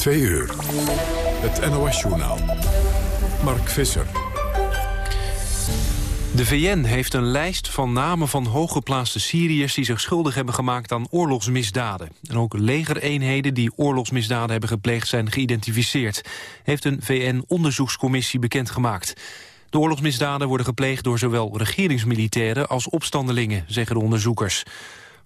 Twee uur. Het NOS-journaal. Mark Visser. De VN heeft een lijst van namen van hooggeplaatste Syriërs... die zich schuldig hebben gemaakt aan oorlogsmisdaden. En ook legereenheden die oorlogsmisdaden hebben gepleegd... zijn geïdentificeerd, heeft een VN-onderzoekscommissie bekendgemaakt. De oorlogsmisdaden worden gepleegd door zowel regeringsmilitairen... als opstandelingen, zeggen de onderzoekers.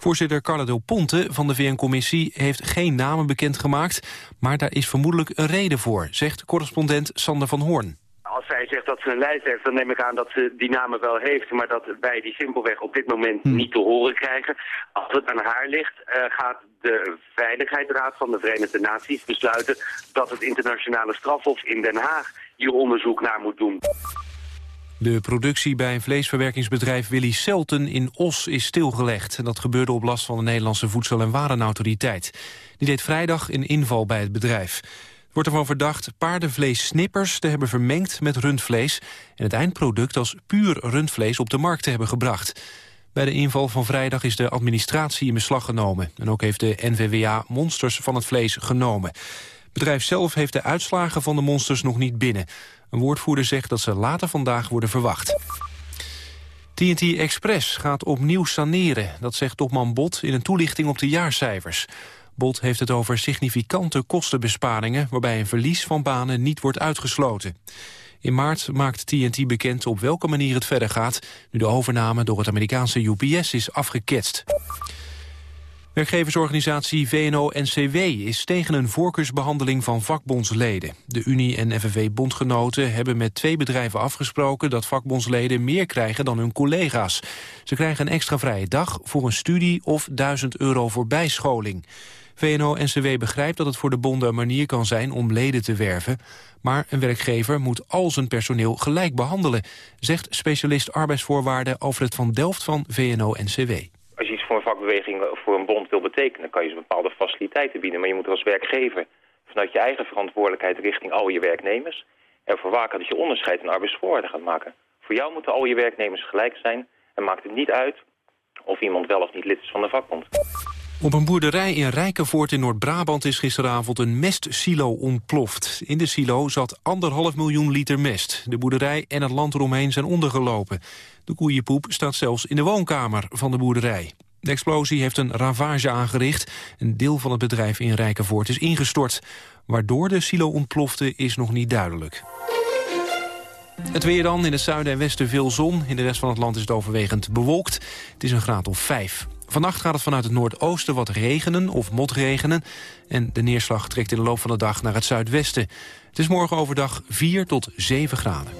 Voorzitter Carla Del Ponte van de VN-commissie heeft geen namen bekendgemaakt... maar daar is vermoedelijk een reden voor, zegt correspondent Sander van Hoorn. Als zij zegt dat ze een lijst heeft, dan neem ik aan dat ze die namen wel heeft... maar dat wij die simpelweg op dit moment Hm. niet te horen krijgen. Als het aan haar ligt, eh, gaat de Veiligheidsraad van de Verenigde Naties besluiten... dat het internationale strafhof in Den Haag hier onderzoek naar moet doen. De productie bij vleesverwerkingsbedrijf Willy Selten in Os is stilgelegd. Dat gebeurde op last van de Nederlandse Voedsel- en Warenautoriteit. Die deed vrijdag een inval bij het bedrijf. Er wordt ervan verdacht paardenvleessnippers te hebben vermengd met rundvlees... en het eindproduct als puur rundvlees op de markt te hebben gebracht. Bij de inval van vrijdag is de administratie in beslag genomen. En ook heeft de NVWA monsters van het vlees genomen. Het bedrijf zelf heeft de uitslagen van de monsters nog niet binnen. Een woordvoerder zegt dat ze later vandaag worden verwacht. TNT Express gaat opnieuw saneren, dat zegt topman Bot in een toelichting op de jaarcijfers. Bot heeft het over significante kostenbesparingen... waarbij een verlies van banen niet wordt uitgesloten. In maart maakt TNT bekend op welke manier het verder gaat... nu de overname door het Amerikaanse UPS is afgeketst. Werkgeversorganisatie VNO-NCW is tegen een voorkeursbehandeling van vakbondsleden. De Unie en FNV-bondgenoten hebben met twee bedrijven afgesproken... dat vakbondsleden meer krijgen dan hun collega's. Ze krijgen een extra vrije dag voor een studie of 1000 euro voor bijscholing. VNO-NCW begrijpt dat het voor de bonden een manier kan zijn om leden te werven. Maar een werkgever moet al zijn personeel gelijk behandelen... zegt specialist arbeidsvoorwaarden Alfred van Delft van VNO-NCW. Voor een vakbeweging of voor een bond wil betekenen... kan je ze bepaalde faciliteiten bieden. Maar je moet er als werkgever vanuit je eigen verantwoordelijkheid... richting al je werknemers ervoor waken dat je onderscheid in arbeidsvoorwaarden gaat maken. Voor jou moeten al je werknemers gelijk zijn... en maakt het niet uit of iemand wel of niet lid is van de vakbond. Op een boerderij in Rijkenvoort in Noord-Brabant is gisteravond een mestsilo ontploft. In de silo zat anderhalf miljoen liter mest. De boerderij en het land eromheen zijn ondergelopen. De koeienpoep staat zelfs in de woonkamer van de boerderij. De explosie heeft een ravage aangericht. Een deel van het bedrijf in Rijkenvoort is ingestort. Waardoor de silo ontplofte is nog niet duidelijk. Het weer dan, in het zuiden en westen veel zon. In de rest van het land is het overwegend bewolkt. Het is een graad of 5. Vannacht gaat het vanuit het noordoosten wat regenen of motregenen. En de neerslag trekt in de loop van de dag naar het zuidwesten. Het is morgen overdag 4 tot 7 graden.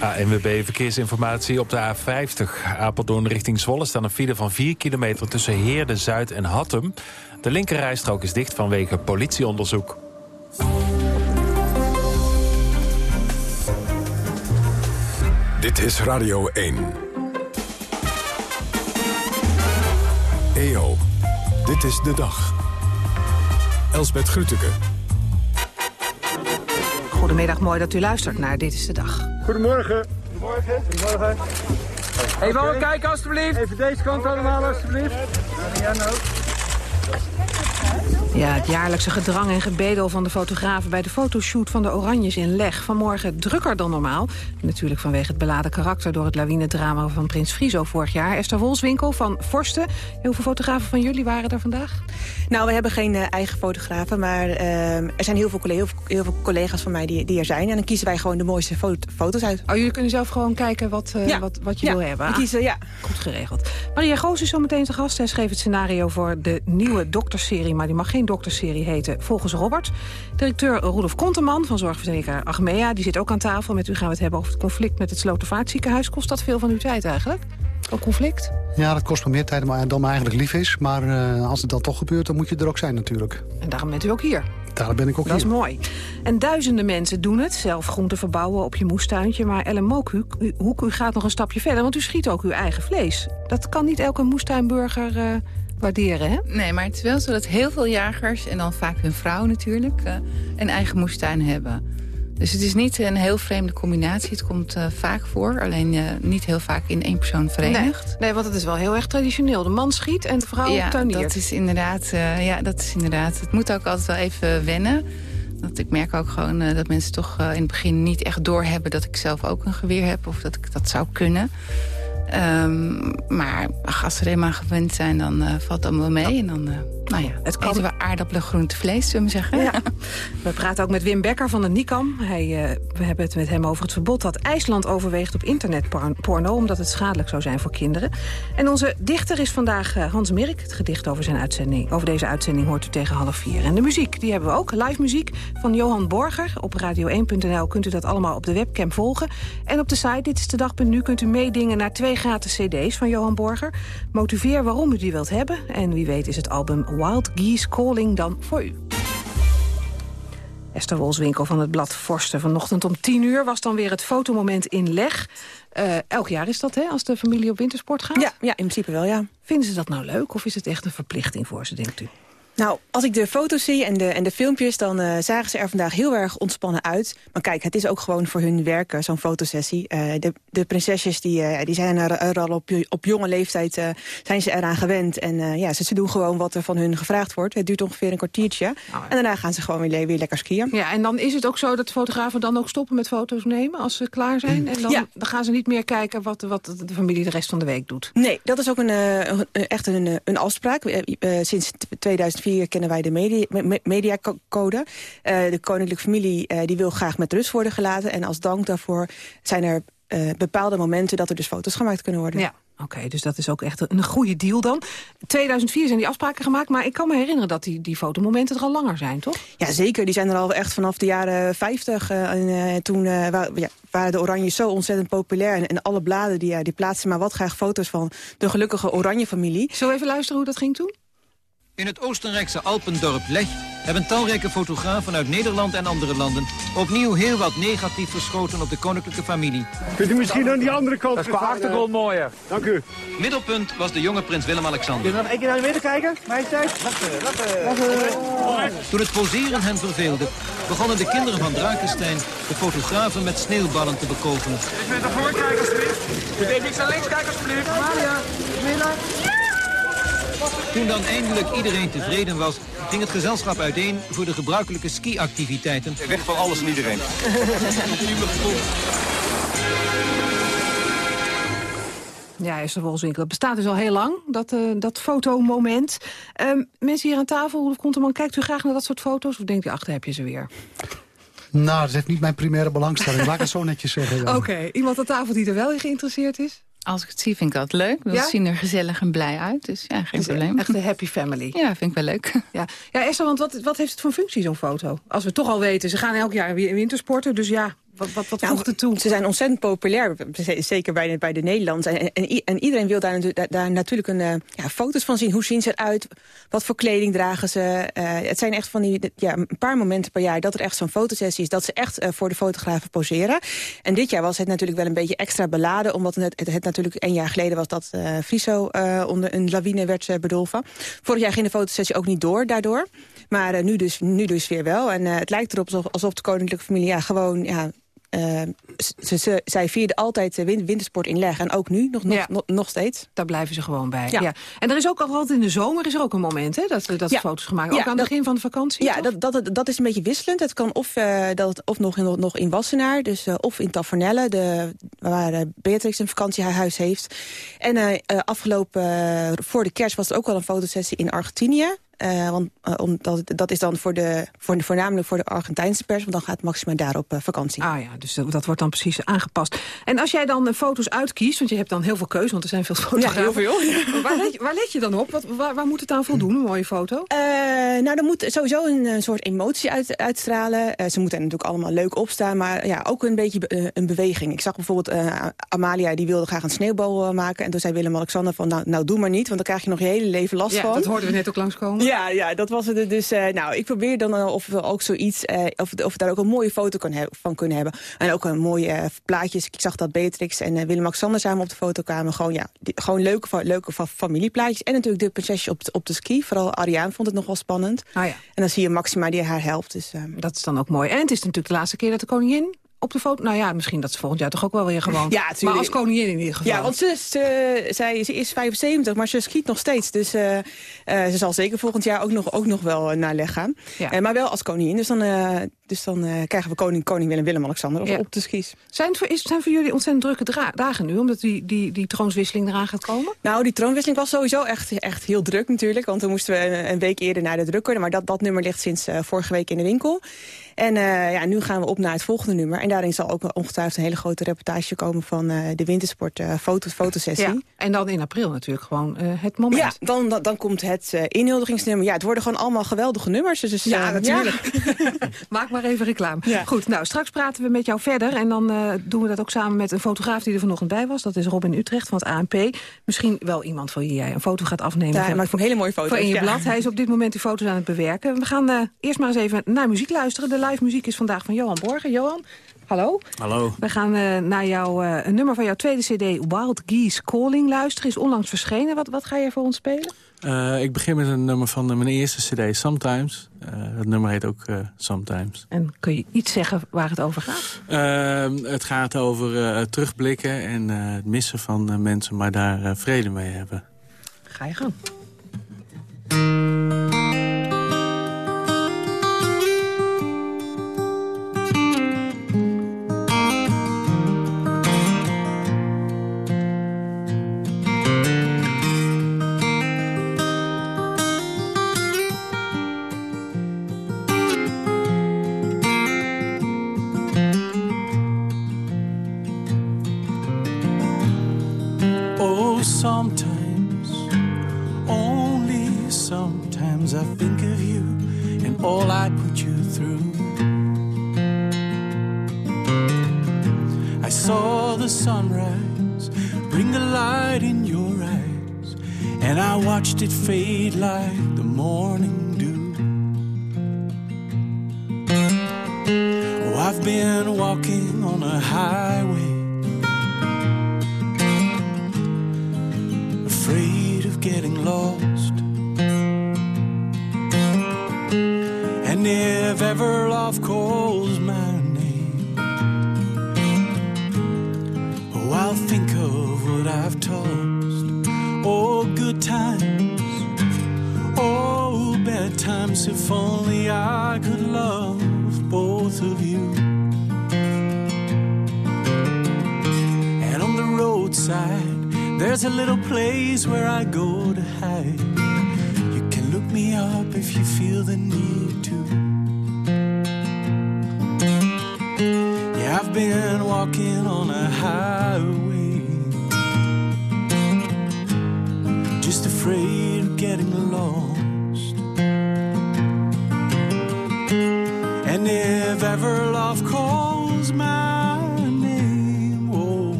ANWB Verkeersinformatie op de A50. Apeldoorn richting Zwolle staan een file van 4 kilometer... tussen Heerde, Zuid en Hattem. De linkerrijstrook is dicht vanwege politieonderzoek. Dit is Radio 1. EO, dit is de dag. Elsbeth Grütke. Goedemiddag, mooi dat u luistert naar Dit is de Dag. Goedemorgen. Goedemorgen. Goedemorgen. Even okay. kijken alstublieft. Even deze kant allemaal alstublieft. Ja, nou. Ja, het jaarlijkse gedrang en gebedel van de fotografen... bij de fotoshoot van de Oranjes in Leg. Vanmorgen drukker dan normaal. Natuurlijk vanwege het beladen karakter... door het lawinedrama van Prins Friso vorig jaar. Esther Wolswinkel van Forsten. Hoeveel fotografen van jullie waren er vandaag? Nou, we hebben geen uh, eigen fotografen... maar uh, er zijn heel veel, heel, veel, heel veel, collega's van mij die, die er zijn. En dan kiezen wij gewoon de mooiste foto foto's uit. Oh, jullie kunnen zelf gewoon kijken wat, uh, ja. wat, wat je ja, wil hebben? Ah, kiezen, ja. Goed geregeld. Maria Goos is zo meteen te gast. Zij schreef het scenario voor de nieuwe dokterserie... maar die mag geen dokterserie heten, volgens Robert. Directeur Rudolf Konteman van zorgverzekeraar Achmea... die zit ook aan tafel. Met u gaan we het hebben over het conflict met het Slotervaartziekenhuis. Kost dat veel van uw tijd eigenlijk? Een conflict? Ja, dat kost me meer tijd dan me eigenlijk lief is. Maar uh, als het dan toch gebeurt, dan moet je er ook zijn natuurlijk. En daarom bent u ook hier? Daarom ben ik ook dat hier. Dat is mooi. En duizenden mensen doen het, zelf groenten verbouwen op je moestuintje. Maar Ellen Mookhoek, u, u gaat nog een stapje verder, want u schiet ook uw eigen vlees. Dat kan niet elke moestuinburger... Uh, waarderen, hè? Nee, maar het is wel zo dat heel veel jagers... en dan vaak hun vrouw natuurlijk, uh, een eigen moestuin hebben. Dus het is niet een heel vreemde combinatie. Het komt uh, vaak voor, alleen uh, niet heel vaak in één persoon verenigd. Nee, nee, want het is wel heel erg traditioneel. De man schiet en de vrouw ja, tuiniert. Dat is inderdaad, uh, ja, dat is inderdaad. Het moet ook altijd wel even wennen. Dat ik merk ook gewoon dat mensen toch in het begin niet echt doorhebben... dat ik zelf ook een geweer heb of dat ik dat zou kunnen. Um, maar als ze er eenmaal gewend zijn, dan uh, valt het allemaal mee. En dan uh, nou ja, het eten we aardappelen, groente, vlees, zullen we zeggen. Ja. We praten ook met Wim Becker van de NICAM. Hij, uh, we hebben het met hem over het verbod dat IJsland overweegt op internetporno... omdat het schadelijk zou zijn voor kinderen. En onze dichter is vandaag Hans Mirk. Het gedicht over, zijn uitzending, over deze uitzending hoort u tegen half vier. En de muziek, die hebben we ook. Live muziek van Johan Borger. Op radio1.nl kunt u dat allemaal op de webcam volgen. En op de site dit is de dag.nu kunt u meedingen naar twee gratis cd's van Johan Borger. Motiveer waarom u die wilt hebben. En wie weet is het album Wild Geese Calling dan voor u. Esther Wolswinkel van het blad Forsten. Vanochtend om 10 uur was dan weer het fotomoment in Leg. Uh, elk jaar is dat, hè, als de familie op wintersport gaat? Ja, ja, in principe wel, ja. Vinden ze dat nou leuk of is het echt een verplichting voor ze, denkt u? Nou, als ik de foto's zie en de, en de filmpjes... dan uh, zagen ze er vandaag heel erg ontspannen uit. Maar kijk, het is ook gewoon voor hun werken, zo'n fotosessie. Uh, de, de prinsesjes die, uh, die zijn er, er, al op, op jonge leeftijd zijn ze eraan gewend. En ja, ze, ze, doen gewoon wat er van hun gevraagd wordt. Het duurt ongeveer een kwartiertje. Oh, ja. En daarna gaan ze gewoon weer, weer lekker skiën. Ja, en dan is het ook zo dat fotografen dan ook stoppen met foto's nemen... als ze klaar zijn? En dan, ja. dan gaan ze niet meer kijken wat, wat de familie de rest van de week doet? Nee, dat is ook een, een echt een, een afspraak. sinds 2004 kennen wij de media mediacode. Uh, de koninklijke familie uh, die wil graag met rust worden gelaten. En als dank daarvoor zijn er uh, bepaalde momenten dat er dus foto's gemaakt kunnen worden. Ja. Oké, okay, dus dat is ook echt een goede deal dan. 2004 zijn die afspraken gemaakt, maar ik kan me herinneren... dat die, die fotomomenten er al langer zijn, toch? Ja, zeker. Die zijn er al echt vanaf de jaren 50. Uh, en, uh, toen uh, ja, waren de Oranjes zo ontzettend populair. En, en alle bladen die, die plaatsten maar wat graag foto's van de gelukkige Oranje-familie. Zullen we even luisteren hoe dat ging toen? In het Oostenrijkse Alpendorp Lech hebben talrijke fotografen uit Nederland en andere landen opnieuw heel wat negatief geschoten op de koninklijke familie. Kunt u misschien aan die andere kant... Dat is qua achtergrond mooier. Dank u. Middelpunt was de jonge prins Willem-Alexander. Kun je nog één keer naar midden kijken, majesteit? Wacht. Toen het poseren hen verveelde, begonnen de kinderen van Drakenstein de fotografen met sneeuwballen te bekogelen. Even naar voren kijken, alsjeblieft. Even niks naar links kijken, alsjeblieft. Maria, midden. Toen dan eindelijk iedereen tevreden was, ging het gezelschap uiteen voor de gebruikelijke ski-activiteiten. Weg van alles en iedereen. Ja, Esther Wolswinkel. Het bestaat dus al heel lang, dat, uh, dat fotomoment. Uh, mensen hier aan tafel, Roelof Konteman, kijkt u graag naar dat soort foto's? Of denkt u, ach, daar heb je ze weer? Nou, dat heeft niet mijn primaire belangstelling. Laat ik het zo netjes zeggen. Oké, okay. iemand aan tafel die er wel in geïnteresseerd is? Als ik het zie, vind ik dat leuk. We ja? zien er gezellig en blij uit. Dus ja, geen probleem. Echt een happy family. Ja, vind ik wel leuk. Ja, ja Esther, want wat, wat heeft het voor functie, zo'n foto? Als we toch al weten, ze gaan elk jaar weer wintersporten. Dus ja, wat, wat, wat voegt het toe? Ze zijn ontzettend populair, zeker bij de, bij de Nederlanders. En, en, en iedereen wil daar, daar, daar natuurlijk een, uh, ja, foto's van zien. Hoe zien ze eruit? Wat voor kleding dragen ze? Uh, het zijn echt van die ja, een paar momenten per jaar dat er echt zo'n fotosessie is. Dat ze echt uh, voor de fotografen poseren. En dit jaar was het natuurlijk wel een beetje extra beladen. Omdat het, het, het natuurlijk een jaar geleden was dat Friso onder een lawine werd bedolven. Vorig jaar ging de fotosessie ook niet door daardoor. Maar nu, dus, nu dus weer wel. En het lijkt erop alsof, alsof de koninklijke familie ja, gewoon... Ja, uh, ze, ze, zij vierden altijd wintersport in leg. En ook nu, nog, nog, nog, nog, steeds. Daar blijven ze gewoon bij. Ja. ja. En er is ook altijd in de zomer is er ook een moment hè, dat, dat ja. foto's gemaakt Ook aan het begin van de vakantie? Ja, dat, dat, dat is een beetje wisselend. Het kan of, uh, dat, of nog, in, nog in Wassenaar, dus, uh, of in Tavernelle, de, waar Beatrix een vakantiehuis heeft. En afgelopen, voor de kerst was er ook wel een fotosessie in Argentinië. Uh, want uh, omdat, dat is dan voor de, voor, voornamelijk voor de Argentijnse pers... want dan gaat Maxima daar op uh, vakantie. Ah ja, dus dat wordt dan precies aangepast. En als jij dan foto's uitkiest, want je hebt dan heel veel keuze... want er zijn veel fotografen. Ja, heel veel. waar, let je, waar let je dan op? Wat, waar, waar moet het aan voldoen, een mooie foto? nou, er moet sowieso een, een soort emotie uit, uitstralen. ze moeten er natuurlijk allemaal leuk opstaan... maar ja, ook een beetje een beweging. Ik zag bijvoorbeeld Amalia, die wilde graag een sneeuwbal maken... en toen zei Willem-Alexander van, nou, nou doe maar niet... want dan krijg je nog je hele leven last ja, van. dat hoorden we net ook langskomen. Ja, ja, dat was het. Dus uh, nou, ik probeer dan uh, of we ook zoiets, uh, of, of we daar ook een mooie foto kan van kunnen hebben. En ook een mooie plaatjes. Ik zag dat Beatrix en Willem-Alexander samen op de foto kwamen. Gewoon, ja, die, gewoon leuke, leuke familieplaatjes. En natuurlijk de prinsesje op, op de ski. Vooral Ariane vond het nog wel spannend. Ah, ja. En dan zie je Maxima die haar helpt. Dus, dat is dan ook mooi. En het is natuurlijk de laatste keer dat de koningin op de foto? Nou ja, misschien dat ze volgend jaar toch ook wel weer gewoon. Ja, maar als koningin in ieder geval. Ja, want ze, ze, zij, ze is 75, maar ze schiet nog steeds. Dus uh, uh, ze zal zeker volgend jaar ook nog, ook nog wel naar leg gaan. Ja. Uh, maar wel als koningin. Dus dan, dus dan krijgen we koning, koning Willem, Willem-Alexander op, ja. op de skis. Zijn het voor, is, zijn voor jullie ontzettend drukke dagen nu? Omdat die, die, die troonswisseling eraan gaat komen? Nou, die troonswisseling was sowieso echt, echt heel druk natuurlijk. Want dan moesten we een, een week eerder naar de drukker. Maar dat, dat nummer ligt sinds vorige week in de winkel. En uh, ja, nu gaan we op naar het volgende nummer. En daarin zal ook ongetwijfeld een hele grote reportage komen... van uh, de wintersport uh, foto, fotosessie. Ja, en dan in april natuurlijk gewoon het moment. Ja, dan, dan, dan komt het inhuldigingsnummer. Ja, het worden gewoon allemaal geweldige nummers. Dus, ja, natuurlijk. Ja. Maak maar even reclame. Ja. Goed, nou, straks praten we met jou verder. En dan doen we dat ook samen met een fotograaf die er vanochtend bij was. Dat is Robin Utrecht van het ANP. Misschien wel iemand voor wie jij een foto gaat afnemen. Ja, hij maakt een hele mooie foto. Voor in je blad. Hij is op dit moment die foto's aan het bewerken. We gaan eerst maar eens even naar muziek luisteren. De live muziek is vandaag van Johan Borgen. Johan, hallo. Hallo. We gaan uh, naar jouw, uh, een nummer van jouw tweede cd, Wild Geese Calling, luisteren. Is onlangs verschenen. Wat, wat ga je voor ons spelen? Uh, ik begin met een nummer van mijn eerste cd, Sometimes. het nummer heet ook Sometimes. En kun je iets zeggen waar het over gaat? het gaat over terugblikken en het missen van mensen, maar daar vrede mee hebben. Ga je gang.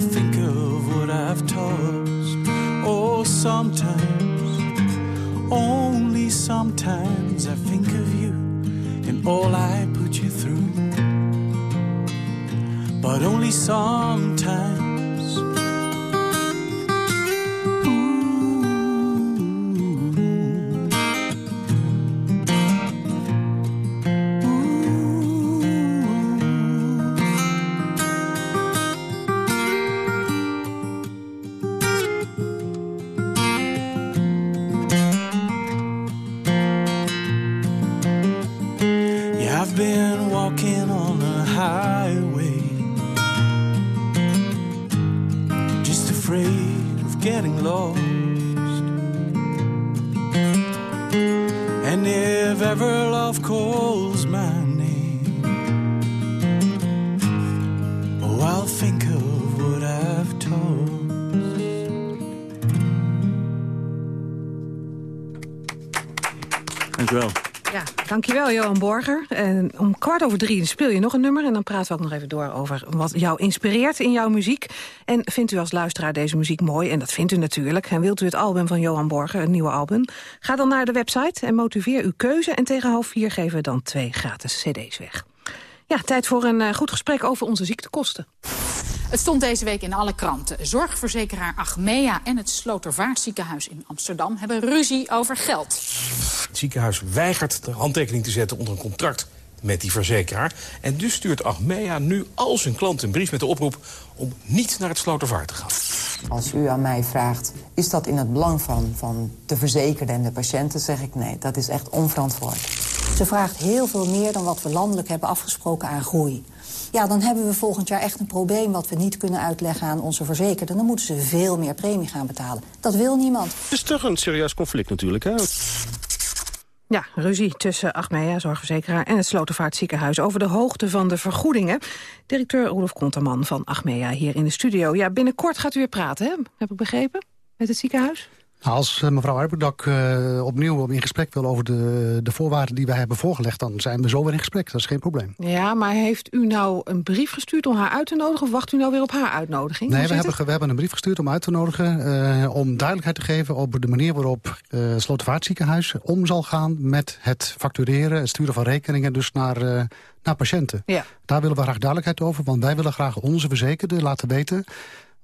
I'll think of what I've tossed. Oh, sometimes, only sometimes I think of you and all I put you through. But only sometimes over drie speel je nog een nummer... en dan praten we ook nog even door over wat jou inspireert in jouw muziek. En vindt u als luisteraar deze muziek mooi? En dat vindt u natuurlijk. En wilt u het album van Johan Borger, een nieuwe album? Ga dan naar de website en motiveer uw keuze. En tegen half vier geven we dan twee gratis cd's weg. Ja, tijd voor een uh, goed gesprek over onze ziektekosten. Het stond deze week in alle kranten. Zorgverzekeraar Achmea en het Slotervaartziekenhuis in Amsterdam... hebben ruzie over geld. Het ziekenhuis weigert de handtekening te zetten onder een contract met die verzekeraar. En dus stuurt Achmea nu al zijn klanten een brief met de oproep... om niet naar het Slotervaart te gaan. Als u aan mij vraagt, is dat in het belang van, van de verzekerde en de patiënten... zeg ik nee, dat is echt onverantwoord. Ze vraagt heel veel meer dan wat we landelijk hebben afgesproken aan groei. Ja, dan hebben we volgend jaar echt een probleem wat we niet kunnen uitleggen aan onze verzekerden. Dan moeten ze veel meer premie gaan betalen. Dat wil niemand. Het is toch een serieus conflict natuurlijk, hè? Ja, ruzie tussen Achmea, zorgverzekeraar, en het Slotervaartziekenhuis... over de hoogte van de vergoedingen. Directeur Rudolf Konterman van Achmea hier in de studio. Ja, binnenkort gaat u weer praten, hè? heb ik begrepen, met het ziekenhuis? Als uh, mevrouw Arbedak uh, opnieuw in gesprek wil over de, de voorwaarden die wij hebben voorgelegd... dan zijn we zo weer in gesprek, dat is geen probleem. Ja, maar heeft u nou een brief gestuurd om haar uit te nodigen... of wacht u nou weer op haar uitnodiging? Nee, we hebben, we hebben een brief gestuurd om uit te nodigen... Uh, om duidelijkheid te geven over de manier waarop uh, Slotervaartziekenhuis om zal gaan... met het factureren, het sturen van rekeningen dus naar, naar patiënten. Ja. Daar willen we graag duidelijkheid over, want wij willen graag onze verzekerden laten weten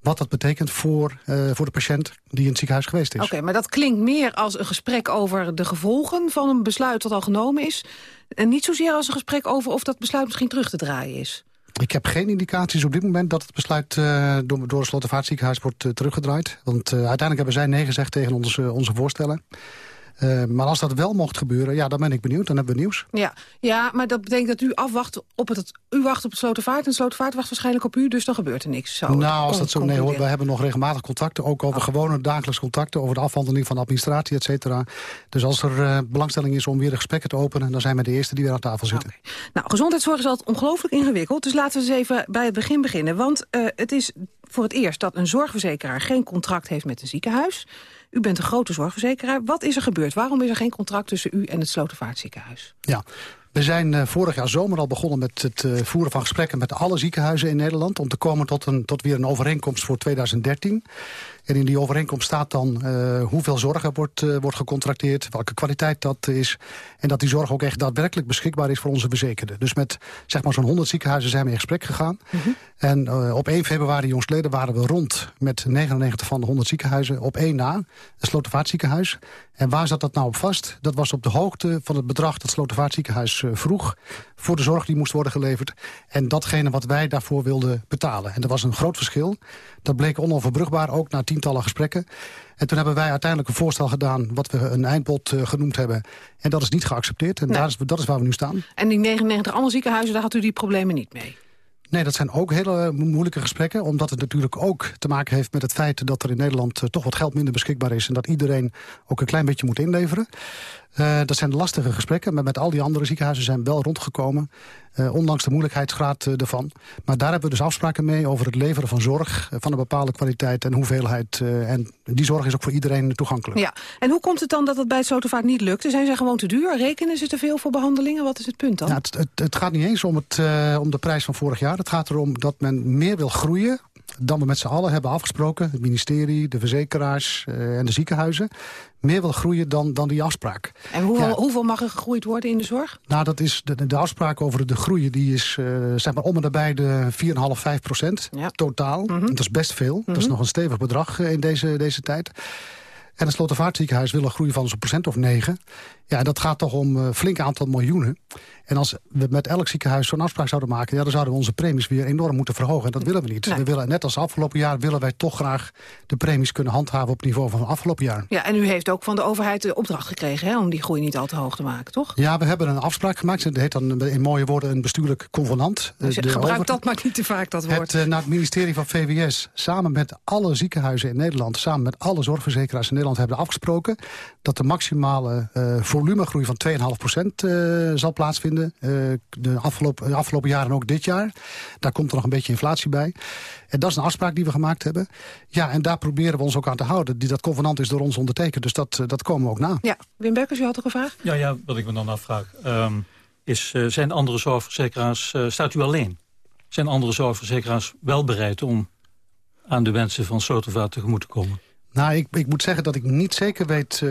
wat dat betekent voor, uh, voor de patiënt die in het ziekenhuis geweest is. Oké, maar dat klinkt meer als een gesprek over de gevolgen van een besluit dat al genomen is. En niet zozeer als een gesprek over of dat besluit misschien terug te draaien is. Ik heb geen indicaties op dit moment dat het besluit uh, door, door het Slotervaartziekenhuis wordt uh, teruggedraaid. Want uiteindelijk hebben zij nee gezegd tegen onze, onze voorstellen. Uh, maar als dat wel mocht gebeuren, ja, dan ben ik benieuwd. Dan hebben we nieuws. Ja, ja maar dat betekent dat u afwacht op het... U wacht op het Slotervaart en de Slotervaart wacht waarschijnlijk op u. Dus dan gebeurt er niks. Zo nou, als dat zo... Nee hoor, we hebben nog regelmatig contacten. Ook over oh. gewone dagelijks contacten. Over de afhandeling van de administratie, et cetera. Dus als er uh, belangstelling is om weer de gesprekken te openen... dan zijn we de eerste die weer aan tafel zitten. Okay. Nou, gezondheidszorg is altijd ongelooflijk ingewikkeld. Dus laten we eens even bij het begin beginnen. Want uh, het is voor het eerst dat een zorgverzekeraar geen contract heeft met een ziekenhuis. U bent een grote zorgverzekeraar. Wat is er gebeurd? Waarom is er geen contract tussen u en het Slotervaartziekenhuis? Ja, we zijn uh, vorig jaar zomer al begonnen met het uh, voeren van gesprekken met alle ziekenhuizen in Nederland... om te komen tot, een, tot weer een overeenkomst voor 2013. En in die overeenkomst staat dan uh, hoeveel zorg er wordt, uh, wordt gecontracteerd... welke kwaliteit dat is. En dat die zorg ook echt daadwerkelijk beschikbaar is voor onze verzekerden. Dus met zeg maar zo'n 100 ziekenhuizen zijn we in gesprek gegaan. Mm -hmm. En uh, op 1 februari jongstleden waren we rond met 99 van de 100 ziekenhuizen. Op één na, het Slotervaartziekenhuis. En waar zat dat nou op vast? Dat was op de hoogte van het bedrag dat Slotervaartziekenhuis vroeg... voor de zorg die moest worden geleverd. En datgene wat wij daarvoor wilden betalen. En dat was een groot verschil. Dat bleek onoverbrugbaar, ook na tientallen gesprekken. En toen hebben wij uiteindelijk een voorstel gedaan... wat we een eindbod uh, genoemd hebben. En dat is niet geaccepteerd. En nee. daar is, dat is waar we nu staan. En die 99 andere ziekenhuizen, daar had u die problemen niet mee? Nee, dat zijn ook hele moeilijke gesprekken. Omdat het natuurlijk ook te maken heeft met het feit... dat er in Nederland uh, toch wat geld minder beschikbaar is... en dat iedereen ook een klein beetje moet inleveren. Uh, dat zijn lastige gesprekken, maar met al die andere ziekenhuizen zijn wel rondgekomen. Uh, ondanks de moeilijkheidsgraad uh, ervan. Maar daar hebben we dus afspraken mee over het leveren van zorg... van een bepaalde kwaliteit en hoeveelheid. en die zorg is ook voor iedereen toegankelijk. Ja, en hoe komt het dan dat het bij het Slotervaart niet lukt? Zijn ze gewoon te duur? Rekenen ze te veel voor behandelingen? Wat is het punt dan? Nou, het, het, het, gaat niet eens om, het, om de prijs van vorig jaar. Het gaat erom dat men meer wil groeien dan we met z'n allen hebben afgesproken... het ministerie, de verzekeraars uh, en de ziekenhuizen... meer wil groeien dan, dan die afspraak. En hoeveel, ja. hoeveel mag er gegroeid worden in de zorg? Nou, dat is de, de afspraak over de groei... die is uh, zeg maar om en nabij de 4,5, 5 procent ja. totaal. Mm -hmm. Dat is best veel. Mm -hmm. Dat is nog een stevig bedrag uh, in deze, deze tijd. En het Slotervaartziekenhuis wil een groei van zo'n procent of 9. Ja, dat gaat toch om een flink aantal miljoenen. En als we met elk ziekenhuis zo'n afspraak zouden maken... Ja, dan zouden we onze premies weer enorm moeten verhogen. En dat willen we niet. Nee. We willen, net als afgelopen jaar willen wij toch graag de premies kunnen handhaven... op het niveau van afgelopen jaar. Ja, en u heeft ook van de overheid de opdracht gekregen... Hè, om die groei niet al te hoog te maken, toch? Ja, we hebben een afspraak gemaakt. Dat heet dan in mooie woorden een bestuurlijk convenant. Dus gebruik over... dat maar niet te vaak, dat woord. Het, uh, naar het ministerie van VWS, samen met alle ziekenhuizen in Nederland... samen met alle zorgverzekeraars in Nederland hebben afgesproken... dat de maximale uh, volumegroei van 2,5% uh, zal plaatsvinden. Uh, de afgelopen, afgelopen jaren ook dit jaar. Daar komt er nog een beetje inflatie bij. En dat is een afspraak die we gemaakt hebben. Ja, en daar proberen we ons ook aan te houden. Die, dat convenant is door ons ondertekend, dus dat, dat komen we ook na. Ja, Wim Bekkers, u had toch een vraag? Ja, ja wat ik me dan afvraag... Um, is, zijn andere zorgverzekeraars, staat u alleen? Zijn andere zorgverzekeraars wel bereid om aan de wensen van Sotovaart tegemoet te komen? Nou, ik, ik, moet zeggen dat ik niet zeker weet uh,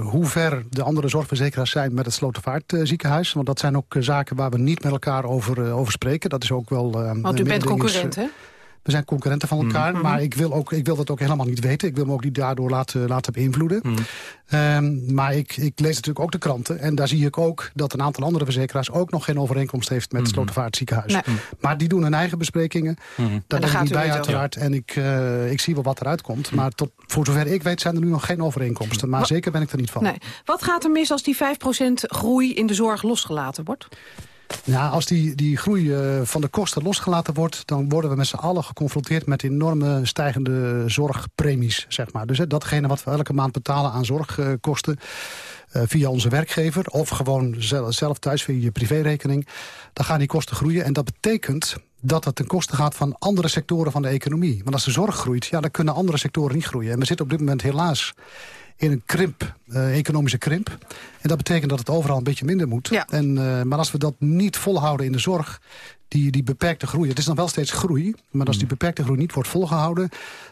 hoe ver de andere zorgverzekeraars zijn met het Slotervaart uh, ziekenhuis. Want dat zijn ook uh, zaken waar we niet met elkaar over, over spreken. Dat is ook wel... Want u bent concurrent, hè? We zijn concurrenten van elkaar, mm. maar ik wil, ook, ik wil dat ook helemaal niet weten. Ik wil me ook niet daardoor laten, laten beïnvloeden. Mm. Um, maar ik, ik lees natuurlijk ook de kranten. En daar zie ik ook dat een aantal andere verzekeraars... ook nog geen overeenkomst heeft met het mm. Slotervaart ziekenhuis. Nee. Maar die doen hun eigen besprekingen. Daar ben ik niet bij uiteraard. En ik, uh, ik zie wel wat eruit komt. Maar tot, voor zover ik weet zijn er nu nog geen overeenkomsten. Maar zeker ben ik er niet van. Nee. Wat gaat er mis als die 5% groei in de zorg losgelaten wordt? Ja, als die, die groei uh, van de kosten losgelaten wordt... dan worden we met z'n allen geconfronteerd met enorme stijgende zorgpremies. Zeg maar. Dus hè, datgene wat we elke maand betalen aan zorgkosten... Uh, via onze werkgever of gewoon zelf, zelf thuis via je privérekening... dan gaan die kosten groeien. En dat betekent dat het ten koste gaat van andere sectoren van de economie. Want als de zorg groeit, ja, dan kunnen andere sectoren niet groeien. En we zitten op dit moment helaas in een krimp, uh, economische krimp. En dat betekent dat het overal een beetje minder moet. Ja. En, uh, maar als we dat niet volhouden in de zorg, die, die beperkte groei... het is dan wel steeds groei, maar als die hmm. beperkte groei niet wordt volgehouden...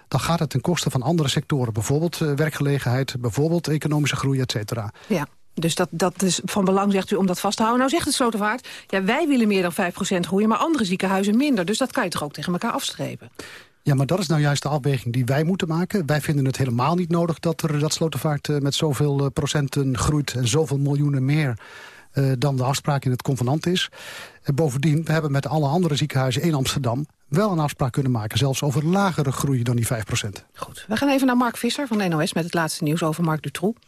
dan gaat het ten koste van andere sectoren. Bijvoorbeeld uh, werkgelegenheid, bijvoorbeeld economische groei, et cetera. Ja. Dus dat, dat is van belang, zegt u, om dat vast te houden. Nou zegt het Slotervaart, ja, wij willen meer dan 5% groeien... maar andere ziekenhuizen minder. Dus dat kan je toch ook tegen elkaar afstrepen? Ja, maar dat is nou juist de afweging die wij moeten maken. Wij vinden het helemaal niet nodig dat er dat slotenvaart uh, met zoveel uh, procenten groeit... en zoveel miljoenen meer uh, dan de afspraak in het convenant is. En bovendien, we hebben met alle andere ziekenhuizen in Amsterdam... wel een afspraak kunnen maken, zelfs over lagere groei dan die 5% Goed, we gaan even naar Mark Visser van NOS... met het laatste nieuws over Mark Dutroux.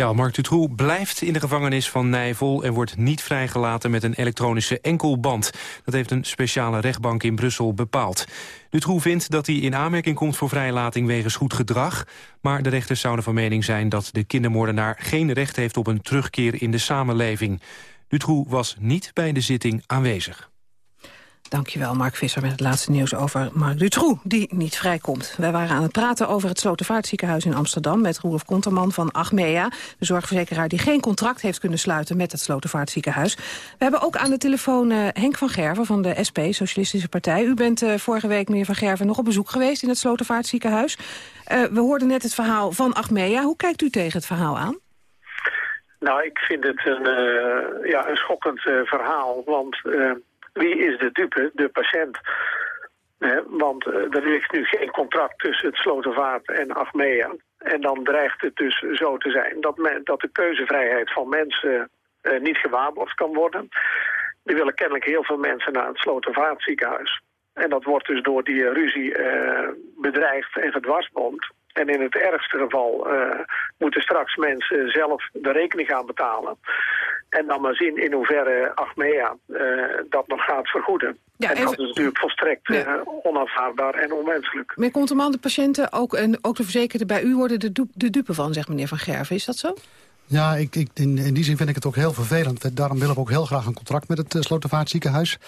Ja, Mark Dutroux blijft in de gevangenis van Nijvel... en wordt niet vrijgelaten met een elektronische enkelband. Dat heeft een speciale rechtbank in Brussel bepaald. Dutroux vindt dat hij in aanmerking komt voor vrijlating wegens goed gedrag... maar de rechters zouden van mening zijn dat de kindermoordenaar... geen recht heeft op een terugkeer in de samenleving. Dutroux was niet bij de zitting aanwezig. Dankjewel, Mark Visser, met het laatste nieuws over Mark Dutroux, die niet vrijkomt. Wij waren aan het praten over het Slotervaartziekenhuis in Amsterdam... met Roelof Konterman van Achmea, de zorgverzekeraar... die geen contract heeft kunnen sluiten met het Slotervaartziekenhuis. We hebben ook aan de telefoon uh, Henk van Gerven van de SP, Socialistische Partij. U bent uh, vorige week, meneer van Gerven, nog op bezoek geweest in het Slotervaartziekenhuis. Uh, we hoorden net het verhaal van Achmea. Hoe kijkt u tegen het verhaal aan? Nou, ik vind het een, ja, een schokkend verhaal, want wie is de dupe? De patiënt. want uh, er ligt nu geen contract tussen het Slotervaart en Achmea. En dan dreigt het dus zo te zijn dat, dat de keuzevrijheid van mensen uh, niet gewaarborgd kan worden. Er willen kennelijk heel veel mensen naar het Slotervaartziekenhuis. En dat wordt dus door die ruzie uh, bedreigd en gedwarsboomd. En in het ergste geval moeten straks mensen zelf de rekening gaan betalen. En dan maar zien in hoeverre Achmea uh, dat nog gaat vergoeden. Ja, en dat is natuurlijk volstrekt ja. uh, onaanvaardbaar en onmenselijk. Maar komt de patiënten, ook, en ook de verzekerden bij u, worden de, de dupe van, zegt meneer Van Gerven. Is dat zo? Ja, ik, ik, in, in, die zin vind ik het ook heel vervelend. Daarom willen we ook heel graag een contract met het uh, Slotervaartziekenhuis.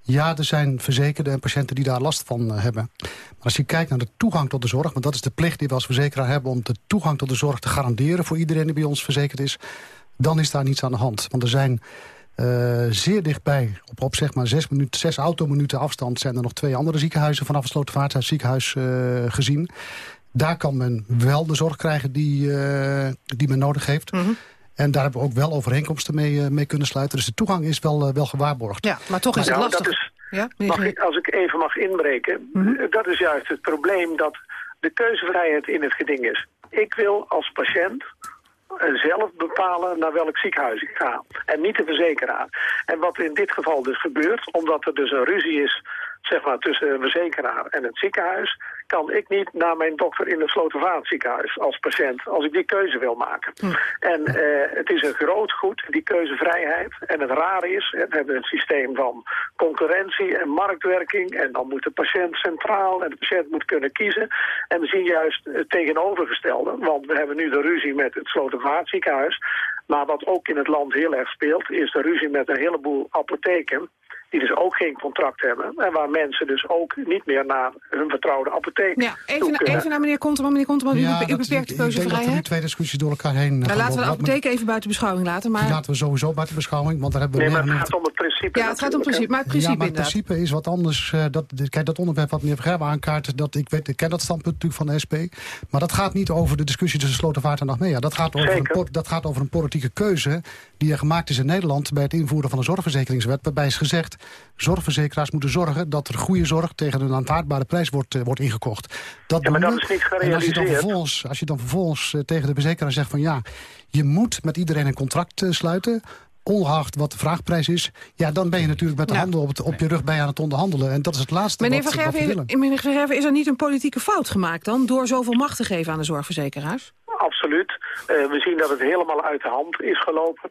Ja, er zijn verzekerden en patiënten die daar last van uh, hebben. Maar als je kijkt naar de toegang tot de zorg... want dat is de plicht die we als verzekeraar hebben... om de toegang tot de zorg te garanderen voor iedereen die bij ons verzekerd is... dan is daar niets aan de hand. Want er zijn uh, zeer dichtbij, op, op zeg maar zes, minuten, zes autominuten afstand... zijn er nog twee andere ziekenhuizen vanaf het Slotervaartziekenhuis uh, gezien. Daar kan men wel de zorg krijgen die, uh, die men nodig heeft... Mm -hmm. En daar hebben we ook wel overeenkomsten mee, mee kunnen sluiten. Dus de toegang is wel, wel gewaarborgd. Ja, maar toch is het nou, lastig. Is, ja? mag ik, als ik even mag inbreken. Mm -hmm. Dat is juist het probleem dat de keuzevrijheid in het geding is. Ik wil als patiënt zelf bepalen naar welk ziekenhuis ik ga. En niet de verzekeraar. En wat in dit geval dus gebeurt, omdat er dus een ruzie is zeg maar tussen een verzekeraar en het ziekenhuis, kan ik niet naar mijn dokter in het Slotervaart ziekenhuis als patiënt, als ik die keuze wil maken. Hm. En eh, het is een groot goed, die keuzevrijheid. En het rare is, we hebben een systeem van concurrentie en marktwerking. En dan moet de patiënt centraal en de patiënt moet kunnen kiezen. En we zien juist het tegenovergestelde. Want we hebben nu de ruzie met het Slotervaartziekenhuis. Maar wat ook in het land heel erg speelt, is de ruzie met een heleboel apotheken die dus ook geen contract hebben. En waar mensen dus ook niet meer naar hun vertrouwde apotheek Ja, even, even naar meneer Konteman. Meneer Konteman, u, Ja, u beperkt de ik denk dat keuzevrijheid. twee discussies door elkaar heen Nou, gaan laten we de apotheek even buiten beschouwing laten. Maar... Die laten we sowieso buiten beschouwing, want daar hebben we Nee, maar het gaat om het principe Ja, het gaat om principe. Maar het principe ja, maar het inderdaad. principe is wat anders. eh, dat, kijk, dat onderwerp wat meneer Vergerwe aankaart, dat, ik, weet, ik ken dat standpunt natuurlijk van de SP. Maar dat gaat niet over de discussie tussen Slotervaart en Achmea. Dat gaat, over een, Zeker. dat gaat over een politieke keuze die er gemaakt is in Nederland... bij het invoeren van een zorgverzekeringswet. Waarbij is gezegd, zorgverzekeraars moeten zorgen... dat er goede zorg tegen een aanvaardbare prijs wordt, eh, wordt ingekocht. Dat Ja, maar dat is niet En als je dan gerealiseerd. vervolgens, als je dan vervolgens eh, tegen de verzekeraar zegt van... ja, je moet met iedereen een contract eh, sluiten ongeacht wat de vraagprijs is... ja, dan ben je natuurlijk met de Ja. handen op, het, op je rug bij aan het onderhandelen. En dat is het laatste Meneer wat, Van wat we Gerven, willen. meneer Van Gerven, is er niet een politieke fout gemaakt dan... door zoveel macht te geven aan de zorgverzekeraars? Absoluut. Eh, we zien dat het helemaal uit de hand is gelopen.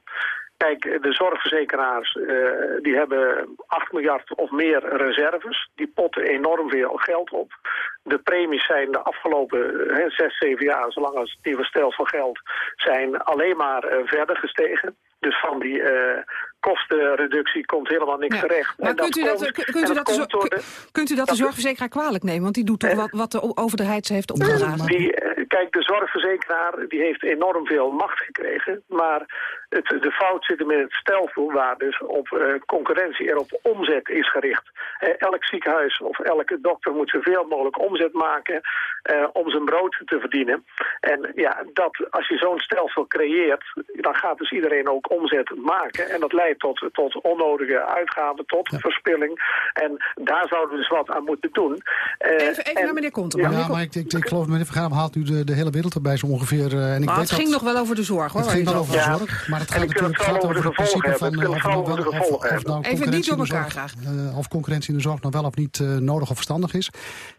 Kijk, de zorgverzekeraars eh, die hebben 8 miljard of meer reserves. Die potten enorm veel geld op. De premies zijn de afgelopen eh, 6, 7 jaar, zolang als het nieuwe stelsel geldt, zijn alleen maar eh, verder gestegen. Dus van die kostenreductie komt helemaal niks Ja. terecht. Maar En kunt u dat, kunt u dat, de, door de- kunt u dat de zorgverzekeraar kwalijk nemen? Want die doet toch wat, wat de overheid ze heeft opgedragen? Die, kijk, de zorgverzekeraar die heeft enorm veel macht gekregen. Maar het, de fout zit hem in het stelsel waar dus op eh, concurrentie en op omzet is gericht. Eh, elk ziekenhuis of elke dokter moet zoveel mogelijk omzet maken eh, om zijn brood te verdienen. En ja, dat, als je zo'n stelsel creëert, dan gaat dus iedereen ook omzet maken. En dat leidt tot, tot onnodige uitgaven, tot verspilling. En daar zouden we dus wat aan moeten doen. Eh, Even, even en- naar meneer Konteman. Ja, maar ik, ik, ik geloof, meneer Vergaam haalt nu de, de hele wereld erbij zo ongeveer. eh, en ik Maar weet het ging dat, nog wel over de zorg, hoor. Het ging wel het over de over- zorg, maar het En gaat ik wil het natuurlijk vooral gaat over de het principe gevolgen van eh, of, nou de of, gevolgen of hebben. nou Even niet concurrentie door in de elkaar zorg, graag. eh, of concurrentie in de zorg nou wel of niet eh, nodig of verstandig is.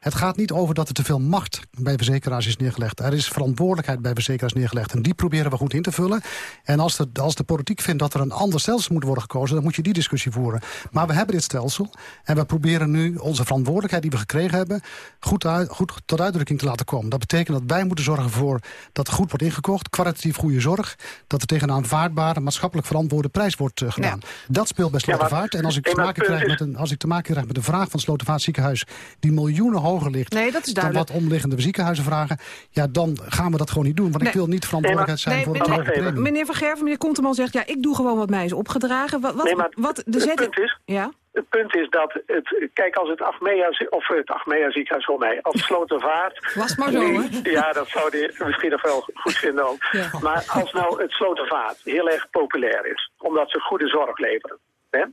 Het gaat niet over dat er te veel macht bij verzekeraars is neergelegd. Er is verantwoordelijkheid bij verzekeraars neergelegd. En die proberen we goed in te vullen. En als de, als de politiek vindt dat er een ander stelsel moet worden gekozen... dan moet je die discussie voeren. Maar we hebben dit stelsel. En we proberen nu onze verantwoordelijkheid die we gekregen hebben... goed, uit, goed tot uitdrukking te laten komen. Dat betekent dat wij moeten zorgen voor dat er goed wordt ingekocht. Kwalitatief goede zorg. Dat er tegen een aanvaardbare, maatschappelijk verantwoorde prijs wordt eh, gedaan. Dat speelt bij Slotervaart. En als ik, te maken het krijg met een, als ik te maken krijg met de vraag van het Slotervaart ziekenhuis... die miljoenen hoger ligt Nee, dat is dan wat omliggende ziekenhuizen vragen... ja, dan gaan we dat gewoon niet doen. Want ik wil niet verantwoordelijkheid zijn Nee, voor meneer- een hoge premie. Meneer Van Gerven, meneer Konteman zegt... ja, ik doe gewoon wat mij is opgedragen. Wat, wat, Nee, maar wat de het zet... punt is- Ja? Het punt is dat, het, kijk, als het Achmea, of het Achmea ziekenhuis voor mij, als Slotervaart... Was maar zo, hè? Ja, dat zou hij misschien nog wel goed vinden ook. Ja. Maar als nou het Slotervaart heel erg populair is, omdat ze goede zorg leveren, hè,